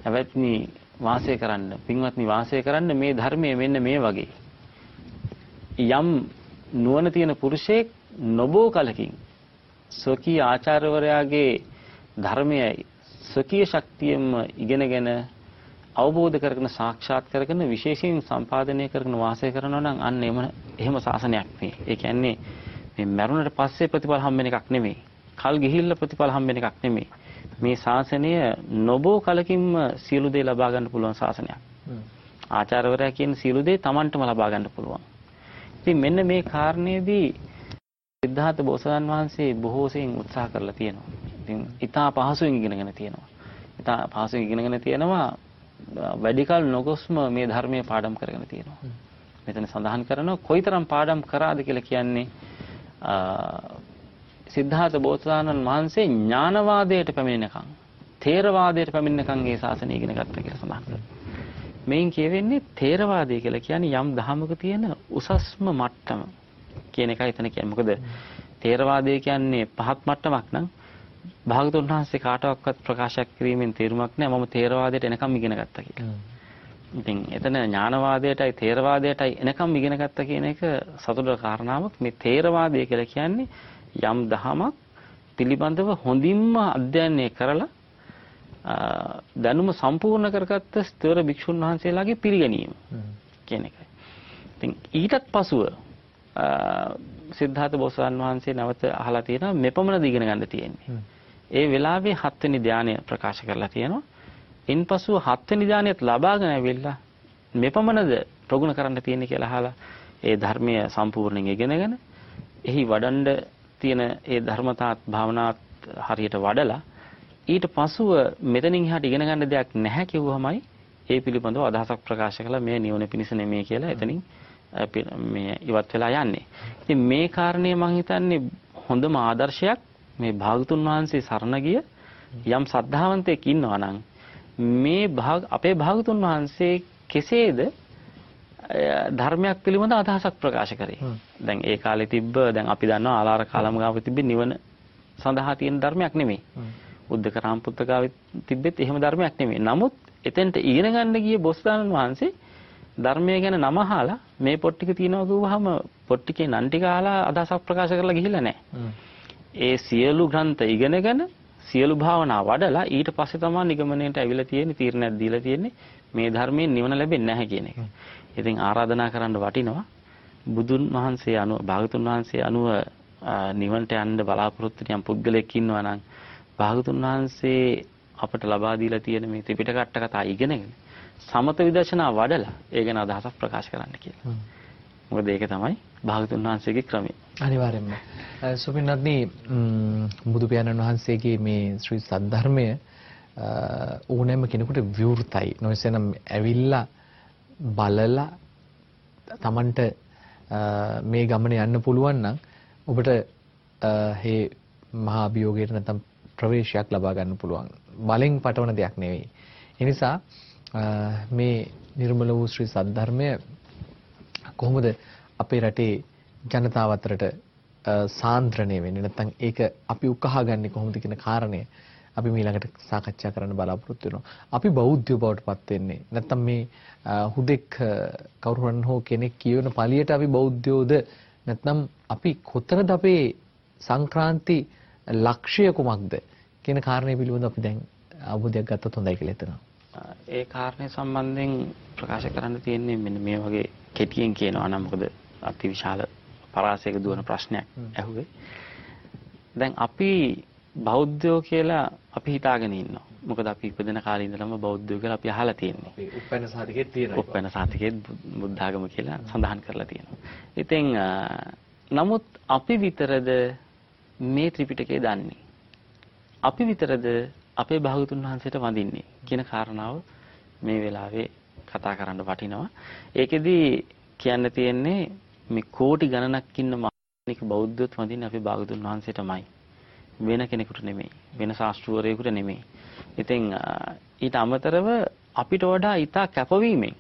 ඇවැත්නි වාසය කරන්න පින්වත්නි වාසය කරන්න මේ ධර්මයේ මෙන්න මේ වගේ. යම් නුවණ තියෙන පුරුෂයෙක් නොබෝ කලකින් ස්වකී ආචාර්යවරයාගේ ධර්මයයි ස්වකීය ශක්තියෙන්ම ඉගෙනගෙන අවබෝධ කරගෙන සාක්ෂාත් කරගෙන විශේෂයෙන් සම්පාදනය කරගෙන වාසය කරනවා නම් අන්න එම එහෙම සාසනයක් මේ. ඒ කියන්නේ මේ මරුණට පස්සේ ප්‍රතිඵල හම්බෙන එකක් නෙමෙයි. කල් ගිහිල්ලා ප්‍රතිඵල හම්බෙන එකක් නෙමෙයි. මේ ශාසනය නොබෝ කලකින්ම සියලු දේ ලබා ගන්න පුළුවන් ශාසනයක්. ආචාර්යවරයා කියන සියලු දේ Tamanටම ලබා ගන්න පුළුවන්. ඉතින් මෙන්න මේ කාරණේදී සිද්ධාර්ථ බෝසතාණන් වහන්සේ බොහෝ සෙයින් උත්සාහ කරලා තියෙනවා. ඉතින් ඊටා පහසුවෙන් ඉගෙනගෙන තියෙනවා. ඊටා පහසුවෙන් ඉගෙනගෙන තියෙනවා වැඩි කල නොගොස්ම මේ ධර්මයේ පාඩම් කරගෙන තියෙනවා. මෙතන සඳහන් කරනවා කොයිතරම් පාඩම් කරාද කියලා කියන්නේ සිද්ධාර්ථ බෝසතාණන් වහන්සේ ඥානවාදයට පැමිණෙනකන් තේරවාදයට පැමිණෙනකන් ඒ ශාසනය ඉගෙන ගත්තා කියලා සඳහන් කරනවා. මේන් කියවෙන්නේ තේරවාදය කියලා කියන්නේ යම් දහමක තියෙන උසස්ම මට්ටම කියන එකයි එතන කියන්නේ. මොකද තේරවාදය කියන්නේ පහත් මට්ටමක් නම් භාගතුන් වහන්සේ කාටවත් ප්‍රකාශයක් කිරීමෙන් තේරුමක් නැහැ. මම තේරවාදයට එනකම් ඉගෙන ගත්තා කියලා. ඉතින් එතන ඥානවාදයටයි තේරවාදයටයි එනකම් ඉගෙන ගත්තා කියන එක සතුටට කාරණාවක්. මේ තේරවාදය කියලා කියන්නේ යම් දහමක් පිළිබඳව හොඳින්ම අධ්‍යයනය කරලා දැනුම සම්පූර්ණ කරගත්ත ස්ථවර භික්ෂුන් වහන්සේලාගේ පිළිගැනීම කියන එකයි. ඉතින් ඊටත් පසුව සිද්ධාර්ථ බෝසතාණන් වහන්සේ නැවත අහලා තියෙනවා මෙපමණද ඉගෙන ගන්න තියෙන්නේ. ඒ වෙලාවේ හත්වෙනි ධානය ප්‍රකාශ කරලා තියෙනවා. ඉන්පසු හත්වෙනි ධානයත් ලබාගෙන ඇවිල්ලා මෙපමණද ප්‍රගුණ කරන්න තියෙන්නේ කියලා අහලා ඒ ධර්මය සම්පූර්ණයෙන් ඉගෙනගෙන එහි වඩන්න තියෙන ඒ ධර්මතාත් භාවනාත් හරියට වඩලා ඊට පසුව මෙතනින් එහාට ඉගෙන ගන්න දෙයක් නැහැ කිව්වමයි ඒ පිළිබඳව අදහසක් ප්‍රකාශ කළා මේ නිවන පිණිස නෙමෙයි කියලා එතනින් මේ ඉවත් වෙලා යන්නේ. ඉතින් මේ කාරණේ මම හිතන්නේ හොඳම ආදර්ශයක් මේ භාගතුන් වහන්සේ සරණ ගිය යම් සද්ධාවන්තයෙක් ඉන්නවා නම් මේ භාග අපේ භාගතුන් වහන්සේ කෙසේද ධර්මයක් පිළිබඳ අදහසක් ප්‍රකාශ කරේ. දැන් ඒ කාලේ තිබ්බ දැන් අපි දන්නවා ආලාර කාලම ගාව තිබ්බ නිවන සඳහා තියෙන ධර්මයක් නෙමෙයි. උද්දක රාම්පුත්තකාවේ තිබ්බෙත් එහෙම ධර්මයක් නෙමෙයි. නමුත් එතෙන්ට ඉගෙන ගන්න ගිය බොස්දානන් වහන්සේ ධර්මය ගැන නම අහලා මේ පොත් ටික තියෙනවා කිව්වහම පොත් ටිකේ නම් ටික අහලා අදහසක් ප්‍රකාශ කරලා ගිහිල්ලා නැහැ. ඒ සියලු ග්‍රන්ථ ඉගෙනගෙන සියලු භාවනා වඩලා ඊට පස්සේ තමයි නිගමනයට ඇවිල්ලා තියෙන්නේ තීරණයක් දීලා තියෙන්නේ මේ ධර්මයෙන් නිවන ලැබෙන්නේ නැහැ කියන එක. ඉතින් ආරාධනා කරන්න වටිනවා බුදුන් වහන්සේ අනුව භාගතුන් වහන්සේ අනුව නිවනට යන්න බලාපොරොත්තු වෙන පුද්ගලයෙක් ඉන්නවා නම් භාගතුන් වහන්සේ අපට ලබා දීලා තියෙන මේ ත්‍රිපිටක අට කතා ඉගෙනගෙන සමත විදර්ශනා වඩලා ඒ ගැන අදහසක් ප්‍රකාශ කරන්න කියලා. මොකද ඒක තමයි භාගතුන් වහන්සේගේ ක්‍රමය. අනිවාර්යෙන්ම. සුපින්නත්නි බුදු පියාණන් වහන්සේගේ මේ ශ්‍රී සද්ධර්මය ඕනෑම කෙනෙකුට විවෘතයි. නොයසනම් ඇවිල්ලා බලලා Tamanට මේ ගමන යන්න පුළුවන් නම් ඔබට මේ මහා අභියෝගයට නැත්නම් ප්‍රවේශයක් ලබා ගන්න පුළුවන්. බලෙන් පටවන දෙයක් නෙවෙයි. ඒ නිසා මේ නිර්මල වූ ශ්‍රී සද්ධර්මය කොහොමද අපේ රටේ ජනතාව අතරට සාන්ද්‍රණය වෙන්නේ නැත්නම් ඒක අපි උකහාගන්නේ කොහොමද කියන කාරණය අපි ඊළඟට සාකච්ඡා කරන්න බලාපොරොත්තු වෙනවා. අපි බෞද්ධයෝ බවට පත් වෙන්නේ නැත්නම් මේ හුදෙක් කවුරුන් හෝ කෙනෙක් කියවන පළියට අපි බෞද්ධයෝද නැත්නම් අපි කොතනද අපේ සංක්‍රාන්ති ලක්ෂ්‍ය කුමක්ද කියන කාරණේ පිළිබඳව අපි දැන් අවබෝධයක් ගත්තොත් හොඳයි කියලා හිතනවා. ඒ කාරණේ සම්බන්ධයෙන් ප්‍රකාශ කරන්න තියෙන්නේ මෙන්න මේ වගේ කෙටියෙන් කියනවා නම් මොකද අතිවිශාල පරාසයක දුවන ප්‍රශ්නයක් ඇහුවේ. දැන් අපි බෞද්ධයෝ කියලා අපි හිතාගෙන ඉන්නවා. මොකද අපි ඉපදෙන කාලේ ඉඳලම බෞද්ධයෝ කියලා අපි අහලා තියෙන්නේ. අපි උපැන්න සාතිකෙත් තියෙනවා. උපැන්න සාතිකෙත් බුද්ධ ආගම කියලා සඳහන් කරලා තියෙනවා. ඉතින් නමුත් අපි විතරද මේ ත්‍රිපිටකය දන්නේ? අපි විතරද අපේ භාගතුන් වහන්සේට වඳින්නේ කියන කාරණාව මේ වෙලාවේ කතා කරන්න වටිනවා. ඒකෙදි කියන්න තියෙන්නේ මේ කෝටි ගණනක් ඉන්න මානික බෞද්ධයොත් වඳින්නේ අපේ භාගතුන් වහන්සේටමයි. වෙන කෙනෙකුට නෙමෙයි. වෙන ශාස්ත්‍රවරයෙකුට නෙමෙයි. ඉතින් ඊට අමතරව අපිට වඩා ඊටා කැපවීමෙන්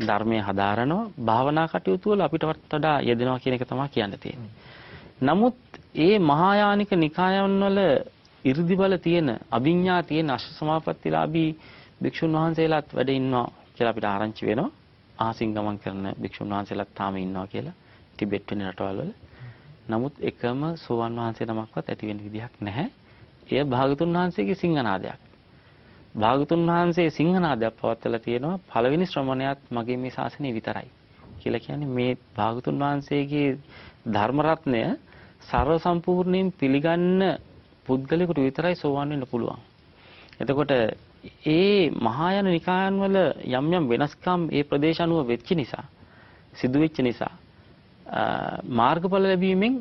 ධර්මයේ හදාරනවා භාවනා කටයුතු වල අපිට වඩා යෙදෙනවා කියන එක තමයි කියන්න තියෙන්නේ. නමුත් ඒ මහායානික නිකායන් වල 이르දි බල තියෙන අභිඥා තියෙන අෂ්ට සමාපත්තිලාභී භික්ෂුන් වහන්සේලාත් වැඩ ඉන්නවා කියලා අපිට ආරංචි වෙනවා. ආසින් ගමන් කරන භික්ෂුන් වහන්සේලාත් තාම ඉන්නවා කියලා ටිබෙට් වෙන රටවල් වල. නමුත් එකම සෝවන් වහන්සේ නමක්වත් ඇති වෙන විදිහක් නැහැ. එය භාගතුන් වහන්සේගේ සිංහනාදයක්. භාගතුන් වහන්සේ සිංහනාදයක් පවත්වලා තියෙනවා පළවෙනි ශ්‍රමණයාත් මගේ මේ ශාසනය විතරයි. කියලා කියන්නේ මේ භාගතුන් වහන්සේගේ ධර්ම රත්නය ਸਰව සම්පූර්ණයෙන් පිළිගන්න පුද්ගලයෙකුට විතරයි සෝවන් වෙන්න පුළුවන්. එතකොට ඒ මහායාන නිකායන් වල යම් යම් වෙනස්කම් ඒ ප්‍රදේශ අනුව වෙච්ච නිසා සිදුවෙච්ච නිසා මාර්ගඵල ලැබීමෙන්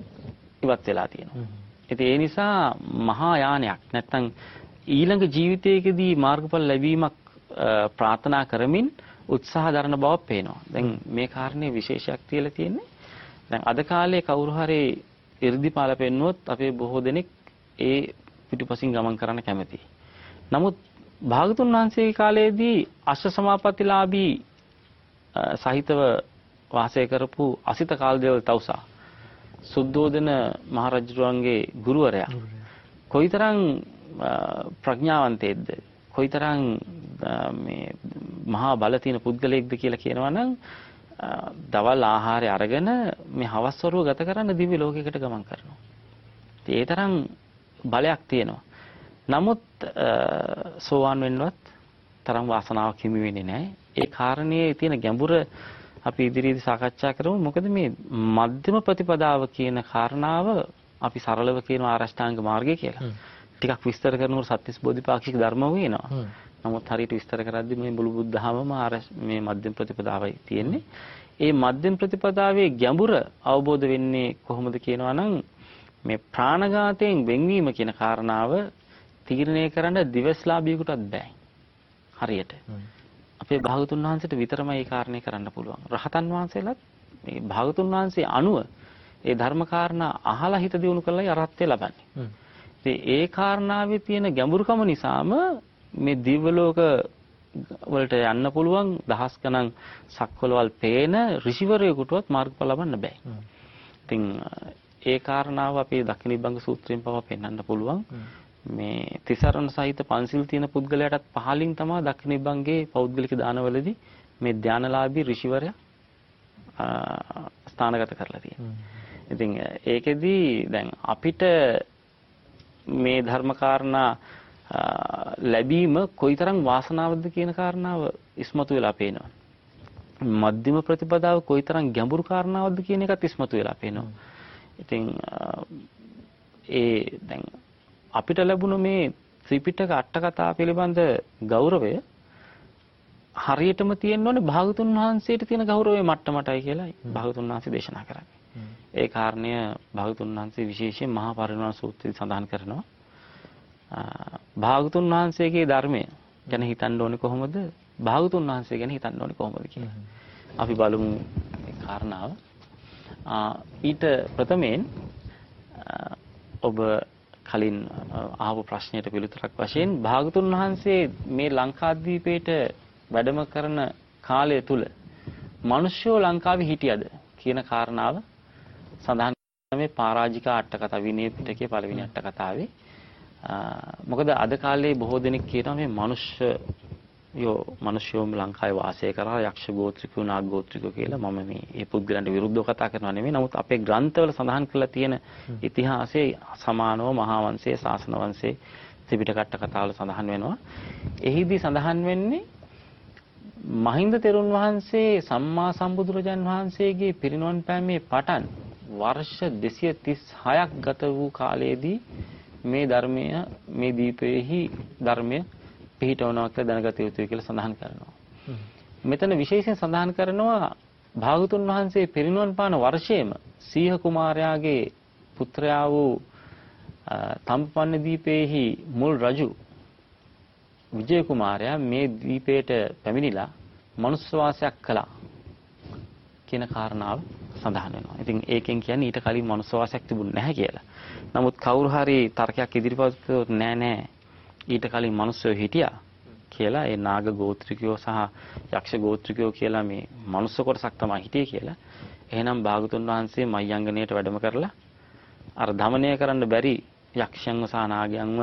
ඉවත් වෙලා තියෙනවා. ඉතින් ඒ නිසා මහා යානයක් නැත්තම් ඊළඟ ජීවිතයකදී මාර්ගඵල ලැබීමක් ප්‍රාර්ථනා කරමින් උත්සාහ දරන බව පේනවා. දැන් මේ කාරණේ විශේෂයක් තියලා තියෙන්නේ. දැන් අද කාලේ කවුරු හරි 이르දිපාල පෙන්නුවොත් අපේ බොහෝ දෙනෙක් ඒ පිටුපසින් ගමන් කරන්න කැමතියි. නමුත් භාගතුන් වහන්සේගේ කාලයේදී අෂ්ට සමාපත්තිලාභී සහිතව වාසය කරපු අසිත කාලදේවල් තවුසා සුද්ධෝදන මහරජුරුවන්ගේ ගුරුවරයා කොයිතරම් ප්‍රඥාවන්තයෙක්ද කොයිතරම් මේ මහා බල තියෙන පුද්ගලයෙක්ද කියලා කියනවා නම් දවල් ආහාරය අරගෙන මේ හවස් වරුව ගත කරන්න දිව්‍ය ලෝකයකට ගමන් කරනවා. ඒ තරම් බලයක් තියෙනවා. නමුත් සෝවාන් වෙන්නවත් තරම් වාසනාවක් හිමි වෙන්නේ නැහැ. ඒ කාරණයේ තියෙන ගැඹුර අපි ඉදිරියේදී සාකච්ඡා කරමු. මොකද මේ මධ්‍යම ප්‍රතිපදාව කියන කාරණාව අපි සරලව කියන ආරෂ්ඨාංග මාර්ගය කියලා. ටිකක් විස්තර කරනකොට සත්‍තිස් බෝධිපාක්ෂික ධර්ම වෙනවා. නමුත් හරියට විස්තර කරද්දී මේ මුළු බුද්ධහමම මේ මධ්‍යම ප්‍රතිපදාවයි තියෙන්නේ. ඒ මධ්‍යම ප්‍රතිපදාවේ ගැඹුර අවබෝධ වෙන්නේ කොහොමද කියනවා නම් මේ ප්‍රාණඝාතයෙන් වෙන්වීම කියන කාරණාව තීරණය කරන්න දිවස්ලාභියෙකුටත් බෑ. හරියට. අපේ භාගතුන් වහන්සේට විතරමයි මේ කාරණේ කරන්න පුළුවන්. රහතන් වහන්සේලාත් මේ භාගතුන් වහන්සේ අනුව ඒ ධර්ම කාරණා අහලා හිත දියුණු කරලායි අරහත්ත්වය ලබන්නේ. ඉතින් ඒ කාරණාවේ තියෙන ගැඹුරුකම නිසාම මේ දිව්‍ය ලෝක වලට යන්න පුළුවන් දහස් ගණන් සක්වලවල් පේන ඍෂිවරයෙකුටවත් මාර්ගඵල ලබන්න බෑ. ඉතින් ඒ කාරණාව අපේ දක්ෂිණීබංග සූත්‍රයෙන් පවා පෙන්වන්න පුළුවන්. මේ තිසරණ සහිත පන්සිල් තියෙන පුද්ගලයාටත් පහලින් තමයි දක්ෂිණීබංගේ පෞද්ගලික දානවලදී මේ ධානලාභී ඍෂිවරයා ස්ථානගත කරලා තියෙනවා. ඉතින් ඒකෙදි දැන් අපිට මේ ධර්ම කාරණා ලැබීම කොයිතරම් වාසනාවක්ද කියන කාරණාව ඉස්මතු වෙලා පේනවා. මධ්‍යම ප්‍රතිපදාව කොයිතරම් ගැඹුරු කාරණාවක්ද කියන එකත් ඉස්මතු වෙලා පේනවා. ඉතින් ඒ දැන් අපිට ලැබුණු මේ ත්‍රිපිටක අට කතා පිළිබඳ ගෞරවය හරියටම තියෙන්න ඕනේ භාගතුන් වහන්සේට තියෙන ගෞරවයේ මට්ටමටයි කියලායි භාගතුන් වහන්සේ දේශනා කරන්නේ. ඒ කාරණය භාගතුන් වහන්සේ විශේෂයෙන් මහා පරිණාම සූත්‍රයේ සඳහන් කරනවා. භාගතුන් වහන්සේගේ ධර්මය ගැන හිතන්න ඕනේ කොහොමද? භාගතුන් වහන්සේ ගැන හිතන්න ඕනේ කොහොමද කියලා. අපි බලමු කාරණාව. ඊට ප්‍රථමයෙන් ඔබ කලින් ආපු ප්‍රශ්නයට පිළිතුරක් වශයෙන් භාගතුන් වහන්සේ මේ ලංකාද්වීපයට වැඩම කරන කාලය තුල මිනිස්සුෝ ලංකාවේ හිටියද කියන කාරණාව සඳහන් මේ පරාජිකා අට කතා විනය පිටකයේ පළවෙනි අට කතාවේ මොකද අද කාලේ බොහෝ දෙනෙක් කියනවා මේ මනුෂ්‍ය යෝ මිනිස්යෝම ලංකාවේ වාසය කරා යක්ෂ ගෝත්‍රිකෝ නාග ගෝත්‍රිකෝ කියලා මම මේ මේ පුද්ගලයන්ට විරුද්ධව කතා කරනවා නෙමෙයි. නමුත් අපේ ග්‍රන්ථවල සඳහන් කරලා තියෙන ඉතිහාසයේ සමානව මහා වංශයේ ශාසන වංශයේ ත්‍රිපිටක කතාවල සඳහන් වෙනවා. එහිදී සඳහන් වෙන්නේ මහින්ද තෙරුන් වහන්සේ සම්මා සම්බුදුරජාන් වහන්සේගේ පිරිනුවන් පෑමේ පටන් වර්ෂ 236ක් ගත වූ කාලයේදී මේ ධර්මය මේ දීපයේහි ධර්මය පිහිටවනවා කියලා දැනගත යුතුයි කියලා සඳහන් කරනවා. මෙතන විශේෂයෙන් සඳහන් කරනවා භාගතුන් වහන්සේ පිරිනුවන් පාන වර්ෂයේම සීහ කුමාරයාගේ පුත්‍රයා වූ තම්පන්න දීපේහි මුල් රජු විජය කුමාරයා මේ දීපයට පැමිණිලා මනුස්ස වාසයක් කළා කියන කාරණාව සඳහන් වෙනවා. ඉතින් ඒකෙන් කියන්නේ ඊට කලින් මනුස්ස වාසයක් තිබුණ නැහැ කියලා. නමුත් කවුරු හරි තර්කයක් ඉදිරිපත් කළොත් නෑ නෑ ඊට කලින් මිනිස්සු හිටියා කියලා ඒ නාග ගෝත්‍රිකයෝ සහ යක්ෂ ගෝත්‍රිකයෝ කියලා මේ මනුස්ස කොටසක් තමයි හිටියේ කියලා. එහෙනම් භාගතුන් වහන්සේ මයංගණයට වැඩම කරලා අර দমনය කරන්න බැරි යක්ෂයන්ව සහ නාගයන්ව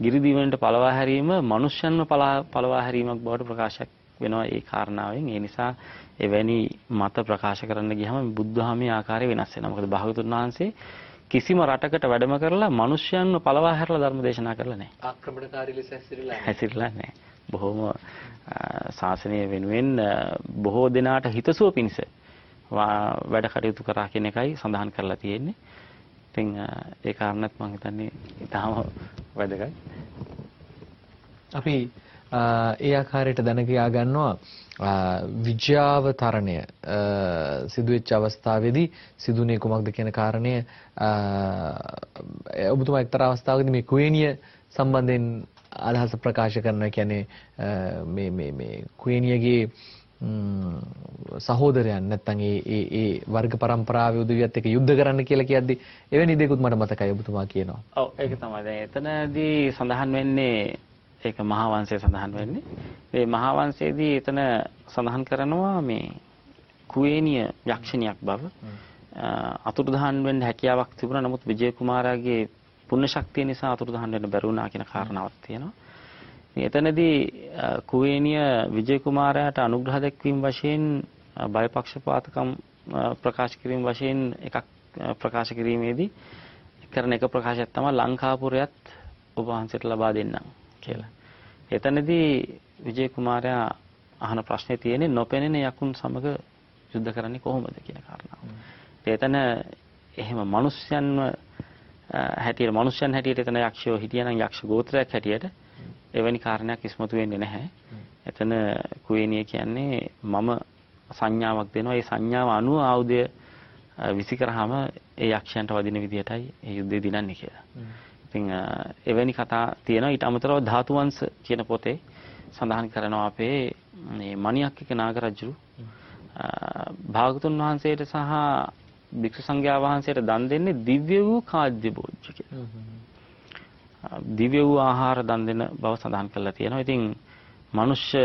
ගිරිදිවෙනට පළවා හැරීම මනුෂ්‍යයන්ව පළවා හැරීමක් බවට ප්‍රකාශයක් වෙනවා ඒ කාරණාවෙන්. ඒ නිසා එවැනි මත ප්‍රකාශ කරන්න ගියම බුද්ධහමී ආකාරය වෙනස් වෙනවා. මොකද භාගතුන් වහන්සේ කිසිම රටකට වැඩම කරලා මිනිස්යන්ව පළවා හැරලා ධර්ම දේශනා කරලා නැහැ. ආක්‍රමණකාරී ලෙස හැසිරලා හැසිරලා නැහැ. බොහොම ශාසනය වෙනුවෙන් බොහෝ දෙනාට හිතසුව පිණිස වැඩ කටයුතු කරා කියන එකයි සඳහන් කරලා තියෙන්නේ. ඉතින් ඒ කාරණත් මම හිතන්නේ ඊටාම වැදගත්. අපි ඒ ආකාරයට දැන කියා ගන්නවා විජ්‍යාවතරණය සිදුවෙච්ච අවස්ථාවේදී සිදුනේ කුමක්ද කියන කාරණය ඔබතුමා එක්තරා අවස්ථාවකදී මේ කුවේනිය සම්බන්ධයෙන් අදහස ප්‍රකාශ කරනවා කියන්නේ මේ මේ මේ කුවේනියගේ සහෝදරයන් නැත්තම් ඒ ඒ ඒ වර්ග પરම්පරාවේ උදවියත් එක්ක යුද්ධ කරන්න කියලා කියද්දි එවැනි දෙයක්ත් මට මතකයි ඔබතුමා කියනවා. ඔව් ඒක තමයි. දැන් එතනදී සඳහන් වෙන්නේ ඒක මහා වංශයේ සඳහන් වෙන්නේ. මේ මහා වංශයේදී එතන සඳහන් කරනවා මේ කුවේනිය යක්ෂණියක් බව අතුරුදහන් වෙන්න හැකියාවක් තිබුණා. නමුත් විජය කුමාරයාගේ පුණ්‍ය ශක්තිය නිසා අතුරුදහන් වෙන්න බැරි වුණා කියන කාරණාවක් තියෙනවා. එතනදී කුවේනිය විජය කුමාරයාට අනුග්‍රහ දැක්වීම වශයෙන් බයපක්ෂපාතකම් ප්‍රකාශ කිරීම වශයෙන් එකක් ප්‍රකාශ කිරීමේදී කරන එක ප්‍රකාශයක් තමයි ලංකාපුරයත් ඔබ වහන්සේට ලබා දෙන්නම් කියලා. එතනදී විජය කුමාරයා අහන ප්‍රශ්නේ තියෙන්නේ නොපෙනෙන යකුන් සමග යුද්ධ කරන්නේ කොහොමද කියන කාරණාව. එතන එහෙම මිනිස්යන්ව හැටියට මිනිස්යන් හැටියට එතන යක්ෂයෝ හිටියනම් යක්ෂ ගෝත්‍රයක් හැටියට එවැනි කාරණයක් ඉස්මතු වෙන්නේ නැහැ. එතන කුවේනිය කියන්නේ මම සංඥාවක් දෙනවා. ඒ සංඥාව අනුව ආයුධය විසි කරාම ඒ යක්ෂයන්ට වදින විදිහටයි ඒ යුද්ධය දිනන්නේ කියලා. ඉතින් එවැනි කතා තියෙනවා. ඊට අමතරව ධාතු වංශ කියන පොතේ සඳහන් කරනවා අපේ මේ මණියක්කික නාගරජු භාගතුන් වහන්සේට සහ භික්ෂු සංඝයා වහන්සේට දන් දෙන්නේ දිව්‍ය වූ කාද්‍ය භෝජ්‍ය කියලා. දිව්‍ය වූ ආහාර දන් දෙන බව සඳහන් කරලා තියෙනවා. ඉතින් මනුෂ්‍ය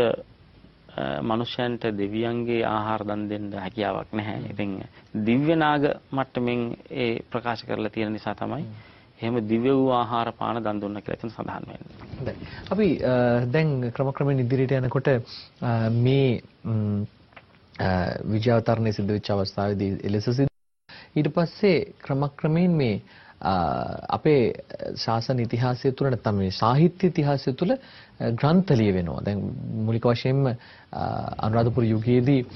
මනුෂ්‍යයන්ට දෙවියන්ගේ ආහාර දන් දෙන්න හැකියාවක් නැහැ. ඉතින් දිව්‍ය නාග මට්ටමින් ඒ ප්‍රකාශ කරලා තියෙන නිසා තමයි එහෙම දිව්‍ය වූ ආහාර පාන දන් දුන්න කියලා එතන සඳහන් වෙන්නේ. හොඳයි. අපි දැන් ක්‍රමක්‍රමයෙන් ඉදිරියට යනකොට මේ විජයාවතරණය සිද්ධ වෙච්ච අවස්ථාවේදී එලෙස ඊට පස්සේ ක්‍රමක්‍රමයෙන් මේ අපේ ශාසන ඉතිහාසය තුළ නැත්නම් මේ සාහිත්‍ය ඉතිහාසය තුළ ග්‍රන්ථ ලියවෙනවා. දැන් මූලික වශයෙන්ම අනුරාධපුර යුගයේදී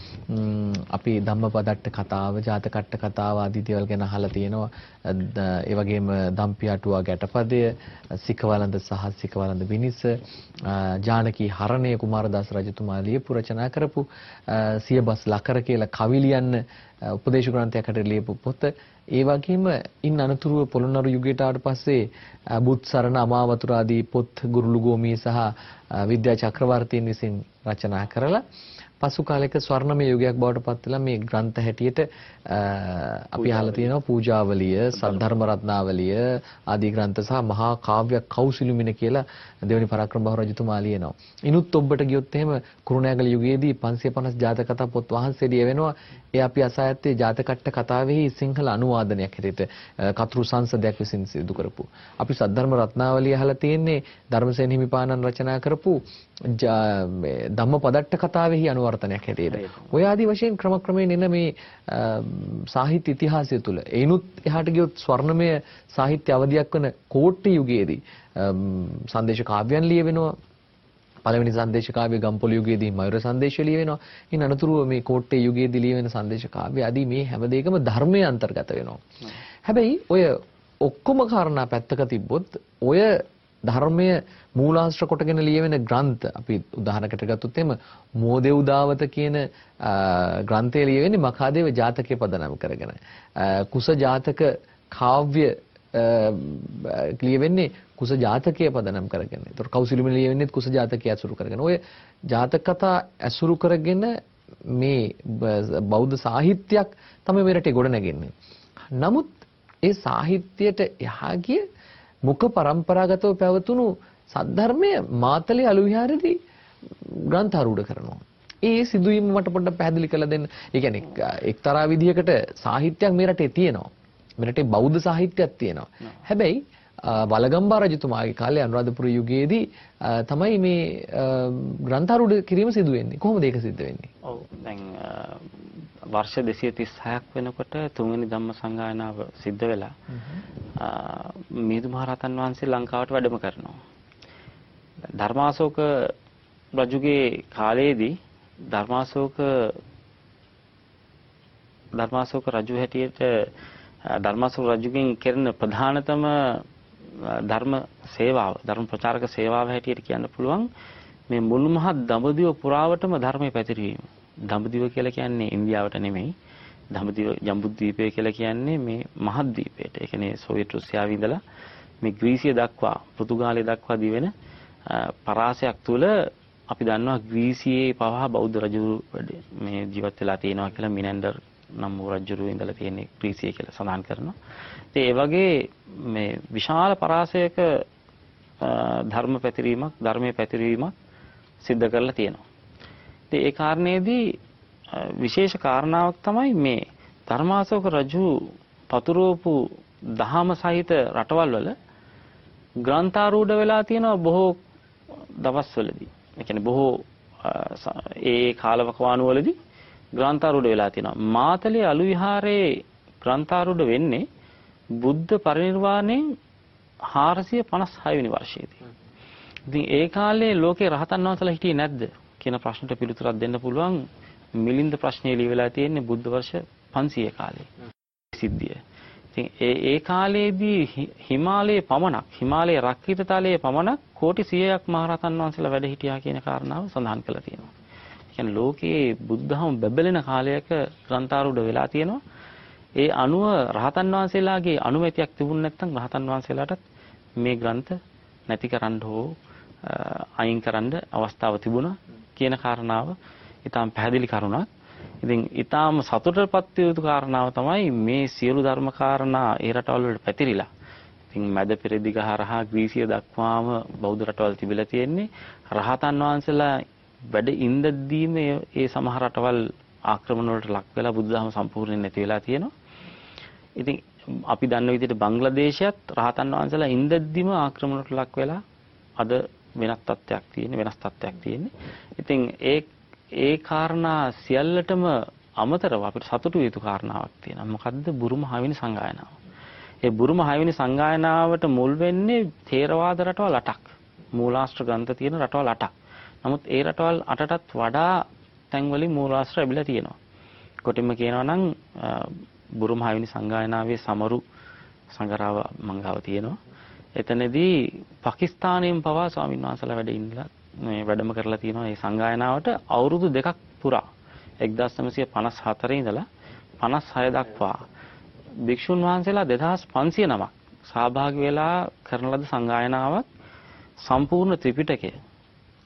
අපි ධම්මපදට්ට කතාව, ජාතකට්ට කතාව ආදී දේවල් ගැන අහලා තියෙනවා. ඒ වගේම දම්පියාටුවා ගැටපදය, සිකවලඳ සහ සිකවලඳ විනිස, ජානකී හරණය කුමාරදාස රජතුමා ලියපු රචනා කරපු සියබස් ලකර කියලා කවි ලියන්න උපදේශ ග්‍රන්ථයකට ලියපු පොත ඒ වගේම ඉන් අනතුරුව පොළොන්නරු යුගයට ආවට පස්සේ බුත් සරණ අමාවතුර ආදී පොත් ගුරුළු ගෝමී සහ විද්‍යා චක්‍රවර්තීන් විසින් රචනා කරලා පසු කාලයක ස්වර්ණමය යුගයක් බවට පත් වෙලා මේ ග්‍රන්ථ හැටියට අපි අහලා තියෙනවා පූජාවලිය, සද්ධර්ම රත්නාවලිය ආදී ග්‍රන්ථ සහ මහා කාව්‍ය කෞසිලුමින කියලා දෙවනි පරාක්‍රම බහු රජතුමා ලියනවා. ඉනුත් ඔබට ගියොත් එහෙම කුරුණෑගල යුගයේදී 550 ජාතක කතා පොත් වහන්සේ ලියවෙනවා. ඒ අපි අසායත්තේ ජාතකට්ට කතාවෙහි සිංහල අනුවාදනයක් හැටියට කතුරු සංසදයක් විසින් සිදු කරපු. අපි සද්ධර්ම රත්නාවලිය අහලා තියෙන්නේ ධර්මසේන හිමිපාණන් රචනා කරපු ධම්මපදට්ට කතාවෙහි අනුවර්තනයක් හැටියට. ඔය ආදී වශයෙන් ක්‍රමක්‍රමයෙන් එන මේ සාහිත්‍ය ඉතිහාසය තුළ ඒනුත් එහාට ගියොත් ස්වර්ණමය සාහිත්‍ය අවධියක් වන කෝට්ටි යුගයේදී සංදේශ කාව්‍යයන් ලියවෙනවා පළවෙනි සංදේශ කාව්‍ය ගම්පොළ යුගයේදී මයුර සංදේශය ලියවෙනවා. ඉන් අනතුරුව මේ කෝට්ටේ යුගයේදී ලියවෙන සංදේශ කාව්‍ය ආදී මේ හැම දෙයකම ධර්මයේ අන්තර්ගත වෙනවා. හැබැයි ඔය ඔක්කොම කාරණා පැත්තක තිබ්බොත් ඔය ධර්මයේ මූලාශ්‍ර කොටගෙන ලියවෙන ග්‍රන්ථ අපි උදාහරණයකට ගත්තොත් එimhe මෝදෙව්දාවත කියන ග්‍රන්ථය ලියවෙන්නේ මඛාදේව ජාතකයේ පදනම් කරගෙන. කුස ජාතක කාව්‍ය ලියවෙන්නේ කුස ජාතකයේ පදනම් කරගෙන. ඒතකොට කෞසිලුම ලියවෙන්නේ කුස ජාතකයේ අසුරු කරගෙන. ඔය ජාතක කතා අසුරු කරගෙන මේ බෞද්ධ සාහිත්‍යයක් තමයි මේ රටේ ගොඩ නැගෙන්නේ. නමුත් ඒ සාහිත්‍යයට එහා ගිය මුඛ પરම්පරාගතව පැවතුණු සද්ධර්මය මාතලේ අලු විහාරෙදී ග්‍රන්ථාරූඪ කරනවා. ඒ සිදුවීම මට පොඩ්ඩක් පැහැදිලි කරලා දෙන්න. ඒ කියන්නේ එක්තරා විදිහකට සාහිත්‍යයක් මේ රටේ තියෙනවා. මේ රටේ බෞද්ධ සාහිත්‍යයක් තියෙනවා. හැබැයි වලගම්බා රජතුමාගේ කාලේ අනුරාධපුර යුගයේදී තමයි මේ ග්‍රන්ථාරූඪ කිරීම සිදු වෙන්නේ. කොහොමද ඒක සිද්ධ වෙන්නේ? ඔව් දැන් වර්ෂ 236ක් වෙනකොට තුන්වෙනි ධම්ම සංගායනාව සිද්ධ වෙලා මිහිඳු මහරහතන් වහන්සේ ලංකාවට වැඩම කරනවා. ධර්මාශෝක රජුගේ කාලයේදී ධර්මාශෝක ධර්මාශෝක රජු හැටියට ධර්මාශෝක රජුගෙන් කෙරෙන ප්‍රධානතම ධර්ම සේවාව ධර්ම ප්‍රචාරක සේවාව හැටියට කියන්න පුළුවන් මේ මුළු මහත් දඹදිව පුරාවටම ධර්මයේ පැතිරීම. දඹදිව කියලා කියන්නේ ඉන්දියාවට නෙමෙයි. දඹදිව ජම්බුද්වීපය කියලා කියන්නේ මේ මහද්වීපයට. ඒ කියන්නේ සෝවියට් රුසියාවේ ඉඳලා මේ ග්‍රීසිය දක්වා පෘතුගාලය දක්වා දිවෙන පරාසයක් තුල අපි දන්නවා ග්‍රීසියේ පවා බෞද්ධ රජු මේ ජීවත් වෙලා තියෙනවා කියලා මිනැන්ඩර් නම් වූ රජුරු ඉඳලා තියෙන ග්‍රීසිය කියලා සඳහන් කරනවා. ඉතින් ඒ වගේ මේ විශාල පරාසයක ධර්ම පැතිරීමක් ධර්මයේ පැතිරීමක් සිද්ධ කරලා තියෙනවා. ඉතින් ඒ කාරණේදී විශේෂ කාරණාවක් තමයි මේ ධර්මාශෝක රජු පතුරවපු දහම සහිත රටවල් වල ග්‍රන්ථාරූඪ වෙලා තියෙනවා බොහෝ දවස්වලදී. ඒ කියන්නේ බොහෝ ඒ කාලවකවානුවලදී ග්‍රන්ථාරූඪ වෙලා තියෙනවා. මාතලේ අලු විහාරයේ ග්‍රන්ථාරූඪ වෙන්නේ බුද්ධ පරිනිර්වාණයෙන් 456 වෙනි වර්ෂයේදී. ඉතින් ඒ කාලේ ලෝකේ රහතන් වහන්සේලා හිටියේ නැද්ද කියන ප්‍රශ්නට පිළිතුරක් දෙන්න පුළුවන් මිලින්ද ප්‍රශ්නේ ලියවිලා තියෙන්නේ බුද්ධ වර්ෂ 500 කාලේ. සිද්ධිය. ඉතින් ඒ ඒ කාලේදී හිමාලයේ පමණක් හිමාලයේ රක්කිත තලයේ පමණක් කෝටි 100ක් මහරහතන් වහන්සේලා වැඩ හිටියා කියන කාරණාව සඳහන් කරලා තියෙනවා. ඒ කියන්නේ ලෝකයේ බුද්ධහම බැබලෙන කාලයක ග්‍රන්ථාරූඪ වෙලා තියෙනවා. ඒ අනුව රහතන් වහන්සේලාගේ අනුමැතියක් තිබුණ නැත්නම් රහතන් වහන්සේලාටත් මේ ග්‍රන්ථ නැති කරන්න හෝ අයින් කරන්න අවස්ථාව තිබුණා කියන කාරණාව ඊටාම් පැහැදිලි කරුණක්. ඉතින් ඊටාම් සතුටටපත් යුතු කාරණාව තමයි මේ සියලු ධර්ම කාරණා ඒ රටවල් වලට පැතිරිලා. ඉතින් මැද පෙරදිග හරහා ග්‍රීසිය දක්වාම බෞද්ධ රටවල් තිබිලා තියෙන්නේ රහතන් වහන්සේලා වැඩ ඉඳද්දීම ඒ සමහර රටවල් ආක්‍රමණ වලට ලක් වෙලා බුදුදහම සම්පූර්ණයෙන් නැති වෙලා තියෙනවා. ඉතින් අපි දන්න විදිහට බංග්ලාදේශයත් රහතන් වහන්සේලා ඉඳද්දිම ආක්‍රමණයට ලක් වෙලා අද වෙනස් තත්ත්වයක් තියෙන වෙනස් තත්ත්වයක් තියෙන්නේ. ඉතින් ඒ ඒ කාරණා සියල්ලටම අමතරව අපිට සතුටු යුතු කාරණාවක් තියෙනවා. මොකද්ද? බුරුම හයවෙනි සංගායනාව. ඒ බුරුම හයවෙනි සංගායනාවට මුල් වෙන්නේ තේරවාද රටවල් 8ක්. මූලාශ්‍ර ග්‍රන්ථ තියෙන රටවල් 8ක්. නමුත් ඒ රටවල් 8ටත් වඩා තැන්වලින් මූලාශ්‍ර ලැබිලා තියෙනවා. කොටින්ම කියනවා නම් බුරුම හයවෙනි සංගායනාවේ සමරු සංගරාව මංගාව තියෙනවා. එතනදී පාකිස්තානයෙන් පවා ස්වාමීන් වහන්සේලා වැඩ ඉන්නලා මේ වැඩම කරලා තියෙනවා මේ සංගායනාවට අවුරුදු දෙකක් පුරා 1954 ඉඳලා 56 දක්වා භික්ෂුන් වහන්සේලා 2500 නමක් සහභාගී වෙලා කරන ලද සංගායනාවක් සම්පූර්ණ ත්‍රිපිටකය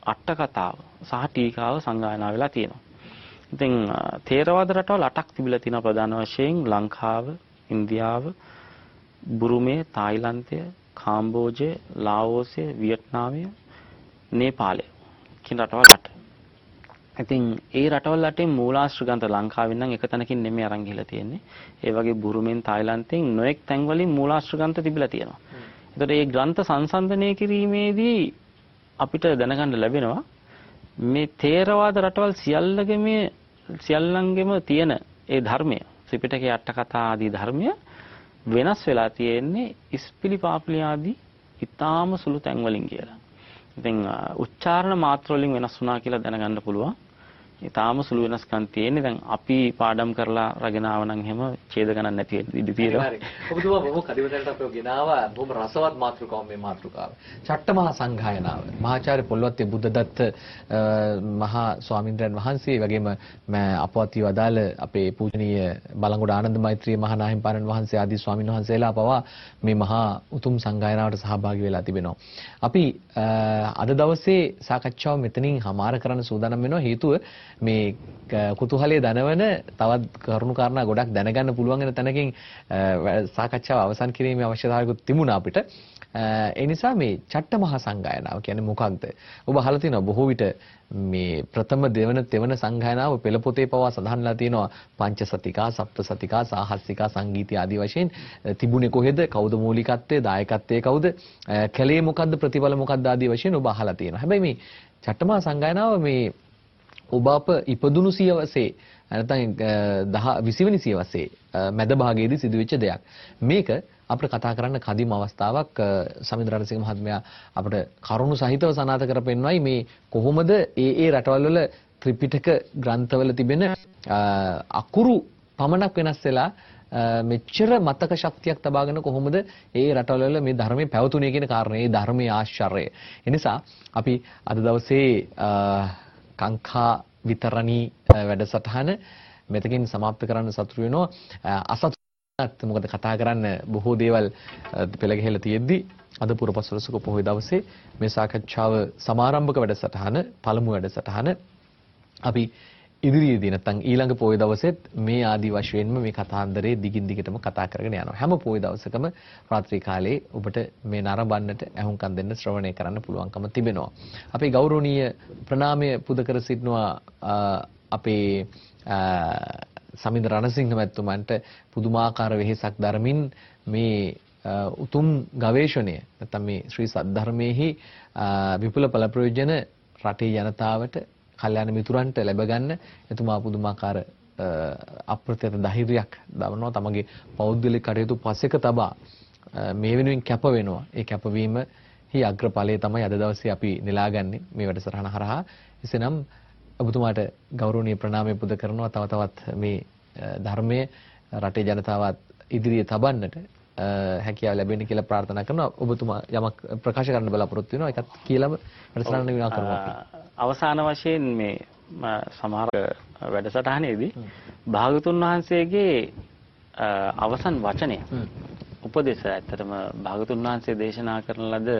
අට කතාව සහ ටීකාව සංගායනා වෙලා තියෙනවා. ඉතින් තේරවාද රටවල් 8ක් තිබිලා තියෙනවා ප්‍රධාන වශයෙන් ලංකාව, ඉන්දියාව, බුරුමය, තායිලන්තය, කාම්බෝජය, ලාओසය, වියට්නාමය, නේපාලය කියන රටවල් 8. ඉතින් ඒ රටවල් අතරින් මූලාශ්‍ර ග්‍රන්ථ ලංකාවෙන් නම් එක තැනකින් නෙමෙයි අරන් ගිහලා තියෙන්නේ. ඒ වගේ බුරුමෙන් තායිලන්තයෙන් නොඑක් තැන් වලින් මූලාශ්‍ර ග්‍රන්ථ තිබිලා තියෙනවා. ඒතකොට මේ ග්‍රන්ථ සංසන්දනය කිරීමේදී අපිට දැනගන්න ලැබෙනවා මේ තේරවාද රටවල් සියල්ලගෙම සියල්ලංගෙම තියෙන ඒ ධර්මය ත්‍රිපිටකයේ අට කතා ආදී ධර්මය වෙනස් වෙලා තියෙන්නේ ඉස්පිලි පාපලි ආදී ඊටාම සුළු තැන් වලින් කියලා. ඉතින් උච්චාරණ මාත්‍ර වලින් වෙනස් වුණා කියලා දැනගන්න පුළුවන්. ඊටාම සුළු වෙනස්කම් තියෙන්නේ. දැන් අපි පාඩම් කරලා රගෙන ආව නම් එහෙම ඡේද ගණන් නැති ඉඳ තියෙනවා. ඔබතුමා බොහොම කදිමතලට අපිව ගෙනාවා. බොහොම රසවත් මාතෘකාවක් මේ මාතෘකාව. චට්ටමහා සංඝායනාව. මහාචාර්ය පොල්වත්තේ බුද්ධදත්ත මහා ස්වාමින්ද්‍රයන් වහන්සේ වගේම අපවත් වදාළ අපේ පූජනීය බලංගොඩ ආනන්ද මෛත්‍රී මහානාහිම්පාණන් වහන්සේ ආදී ස්වාමින් වහන්සේලා පවා මේ මහා උතුම් සංඝායනාවට සහභාගී වෙලා තිබෙනවා. අපි අද දවසේ සාකච්ඡාව මෙතනින් හමාර කරන්න සූදානම් වෙනවා හේතුව මේ කුතුහලයේ දනවන තවත් කරුණු කාරණා ගොඩක් දැනගන්න පුළුවන් වෙන තැනකින් සාකච්ඡාව අවසන් කිරීමේ අවශ්‍යතාවයකුත් තිබුණා අපිට. ඒ නිසා මේ චට්ටමහා සංගායනාව කියන්නේ මොකක්ද? ඔබ අහලා තියෙනවා බොහෝ විට මේ ප්‍රථම දෙවන තෙවන සංගායනාව පෙළ පොතේ පවා සඳහන්ලා තියෙනවා පංචසතිකා සප්තසතිකා සාහස්සිකා සංගීතය ආදී වශයෙන් තිබුණේ කොහෙද? කවුද මූලිකත්වයේ? දායකත්වයේ කවුද? කැලේ මොකද්ද? ප්‍රතිඵල මොකද්ද ආදී වශයෙන් ඔබ අහලා තියෙනවා. හැබැයි මේ චට්ටමහා සංගායනාව මේ ඔබ අප ඉපදුණු සියවසේ නැත්නම් 10 20 වෙනි සියවසේ මැද භාගයේදී සිදුවෙච්ච දෙයක්. මේක අපිට කතා කරන්න කදිම අවස්ථාවක් සමිඳ රණසිංහ මහත්මයා අපිට කරුණු සහිතව සනාථ කරපෙන්වයි මේ කොහොමද ඒ ඒ රටවල් වල ත්‍රිපිටක ග්‍රන්ථවල තිබෙන අකුරු පමණක් වෙනස් වෙලා මෙච්චර මතක ශක්තියක් තබාගෙන කොහොමද ඒ රටවල වල මේ ධර්මයේ පැවතුනේ කියන කාරණේ ඒ ධර්මයේ ආශ්චර්යය. එනිසා අපි අද දවසේ කාංකා විතරණී වැඩසටහන මෙතකින් સમાપ્ત කරන්න සතුටු වෙනවා අසතුටුත් මොකද කතා කරන්න බොහෝ දේවල් පෙළ ගහලා තියෙද්දි අද පුරපසළොස්වක පොහොය දවසේ මේ සාකච්ඡාව සමාරම්භක වැඩසටහන පළමු වැඩසටහන අපි ඉදිරියේදී නැත්නම් ඊළඟ පොය දවසෙත් මේ ආදි වශයෙන්ම මේ කතාන්දරේ දිගින් දිගටම කතා කරගෙන යනවා. හැම පොය දවසකම රාත්‍රී කාලේ ඔබට මේ නරඹන්නට ඇහුම්කන් දෙන්න ශ්‍රවණය කරන්න පුළුවන්කම තිබෙනවා. අපේ ගෞරවනීය ප්‍රණාමය පුද කර සිටිනවා අපේ සමිඳ රණසිංහ මැතිතුමන්ට පුදුමාකාර වෙහෙසක් දරමින් මේ උතුම් ගවේෂණය නැත්නම් මේ ශ්‍රී සද්ධර්මයේහි විපුල පළ ප්‍රයෝජන රටේ ජනතාවට කල්යාණ මිතුරන්ට ලැබ ගන්න එතුමා පුදුමාකාර අප්‍රත්‍යත ධෛර්යයක් දවනවා. තමගේ පෞද්ගලික කටයුතු පසෙක තබා මේ වෙනුවෙන් කැප වෙනවා. ඒ කැපවීම හි අග්‍රඵලය තමයි අද දවසේ අපි නෙලාගන්නේ මේ වැඩසටහන හරහා. එසේනම් ඔබතුමාට ගෞරවනීය ප්‍රණාමය පුද කරනවා. තව තවත් මේ ධර්මයේ රටේ ජනතාවත් ඉදිරියේ තබන්නට හැකියාව ලැබෙන්න කියලා ප්‍රාර්ථනා කරනවා. ඔබතුමා යමක් ප්‍රකාශ කරන්න බලාපොරොත්තු වෙනවා. ඒකත් කියලාම වැඩසටහන විනා කරනවා අවසාන වශයෙන් මේ සමහර වැඩසටහනේදී භාගතුන් වහන්සේගේ අවසන් වචනය උපදේශ ඇත්තටම භාගතුන් වහන්සේ දේශනා කරන ලද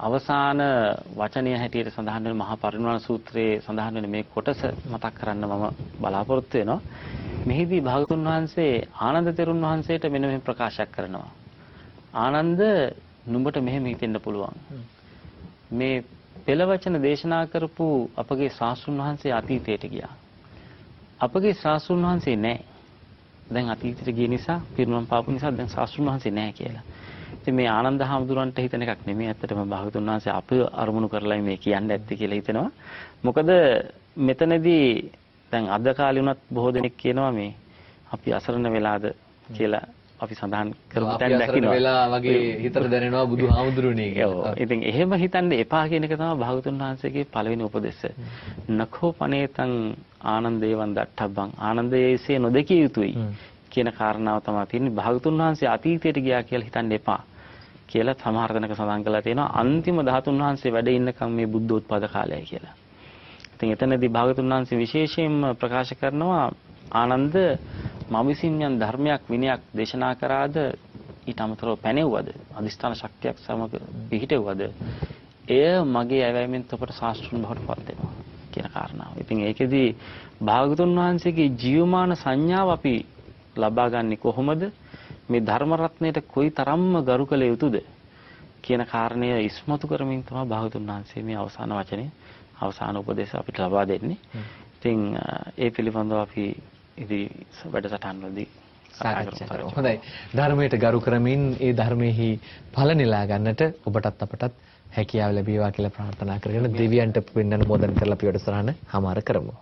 අවසාන වචනය හැටියට සඳහන් වෙන මහා පරිනිර්වාණ සූත්‍රයේ සඳහන් වෙන මේ කොටස මතක් කරන්න මම බලාපොරොත්තු වෙනවා. මෙහිදී භාගතුන් වහන්සේ ආනන්ද තෙරුන් වහන්සේට මෙන්න මෙහෙම ප්‍රකාශයක් කරනවා. ආනන්ද නුඹට මෙහෙම හිතෙන්න පුළුවන්. මේ පෙළ වචන දේශනා කරපු අපගේ ශාස්ත්‍රුන් වහන්සේ අතීතයට ගියා. අපගේ ශාස්ත්‍රුන් වහන්සේ නැහැ. දැන් අතීතයට ගිය නිසා පිරුණම් පාපු නිසා දැන් ශාස්ත්‍රුන් වහන්සේ නැහැ කියලා. ඉතින් මේ ආනන්ද හාමුදුරන්ට හිතන එකක් නෙමෙයි ඇත්තටම භාගතුන් වහන්සේ අප අරමුණු කරලා මේ කියන්න ඇත්තේ කියලා හිතෙනවා. මොකද මෙතනදී දැන් අද කාලේ උනත් බොහෝ දෙනෙක් කියනවා මේ අපි අසරණ වෙලාද කියලා අපි සඳහන් කරමු දැන් දකින්න වෙලා වගේ හිතට දැනෙනවා බුදුහාමුදුරනේ කියලා. ඉතින් එහෙම හිතන්න එපා කියන එක තමයි භාගතුන් වහන්සේගේ පළවෙනි උපදෙස. නඛෝ පනේතං ආනන්දේවන් දට්ඨබ්බං ආනන්දයේසේ නොදකිය යුතුයි කියන කාරණාව තමයි තියෙන්නේ. භාගතුන් වහන්සේ අතීතයට ගියා කියලා හිතන්න එපා. කියලා සමහර තැනක සඳහන් කරලා තියෙනවා අන්තිම ධාතුන් වහන්සේ වැඩ ඉන්නකම් මේ බුද්ධෝත්පාද කාලයයි කියලා. ඉතින් එතනදී භාගතුන් වහන්සේ විශේෂයෙන්ම ප්‍රකාශ කරනවා ආනන්ද මම විසින් යම් ධර්මයක් විනයක් දේශනා කරාද ඊට අමතරව පැනෙව්වද අදිස්ථාන ශක්තියක් සමග පිහිටෙව්වද එය මගේ ඇවෑමෙන් තොපට ශාස්ත්‍රුන් බවට පත් වෙනවා කියන කාරණාව. ඉතින් ඒකෙදී භාගතුන් වහන්සේගේ ජීවමාන සංඥාව අපි ලබා ගන්නෙ කොහොමද? මේ ධර්ම රත්නයට කොයි තරම්ම ගරු කළ යුතුද කියන කාරණය ඉස්මතු කරමින් තමයි භාගතුන් වහන්සේ මේ අවසාන වචනේ අවසාන උපදේශ අපිට ලබා දෙන්නේ. ඉතින් ඒ පිළිබඳව අපි ඉදිරි වැඩසටහන් වලදී සාකච්ඡා කරමු. හොඳයි. ධර්මයට ගරු කරමින් ඒ ධර්මෙහි ඵල නෙලා ගන්නට ඔබටත් අපටත් හැකියාව ලැබේවා කියලා ප්‍රාර්ථනා කරගෙන දෙවියන්ට පින් අනුමෝදන් කරලා අපි වැඩසටහන හමාර කරමු.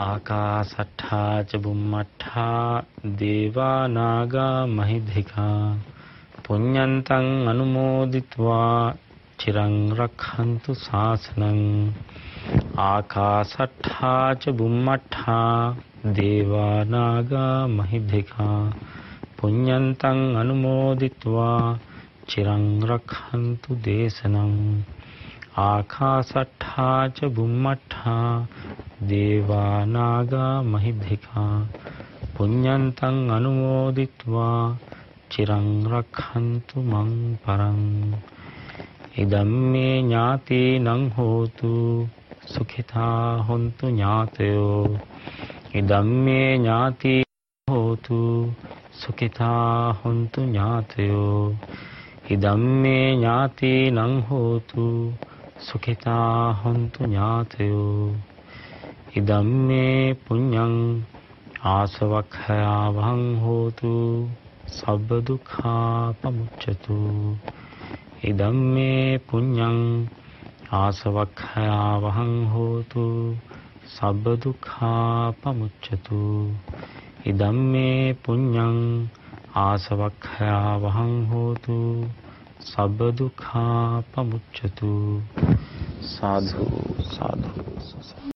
ආකාසට්ඨා ච බුම්මට්ඨා දේවා නාග මහිද්దికා පුඤ්ඤන්තං අනුමෝදිත්වා චිරං රක්ඛන්තු ශාසනං ආකාසට්ඨා ච බුම්මට්ඨා දේවානාගා මහිද්దికා පුඤ්ඤන්තං අනුමෝදිත්වා චිරං රක්ඛන්තු දේශනං ආකාසට්ඨා ච බුම්මට්ඨා දේවානාගා මහිද්దికා පුඤ්ඤන්තං අනුමෝදිත්වා චිරං රක්ඛන්තු මං පරං ඉදම්මේ ඥාතේනං හෝතු සුඛිතා හොන්තු ඥාතයෝ ඉදම්මේ ඥාති හෝතු සුඛිතා හොන්තු ඥාතයෝ. ඉදම්මේ ඥාතීනං හෝතු සුඛිතා හොන්තු ඥාතයෝ. ඉදම්මේ පුඤ්ඤං ආසවක්ඛයාවං හෝතු සබ්බ දුක්ඛා පමුච්ඡතු. ඉදම්මේ පුඤ්ඤං ආසවක්ඛයාවං හෝතු සබ්බ දුක්ඛා පමුච්ඡතු ඉදම්මේ පුඤ්ඤං ආසවක්ඛයාවං හෝතු සබ්බ දුක්ඛා පමුච්ඡතු සාධු සාධු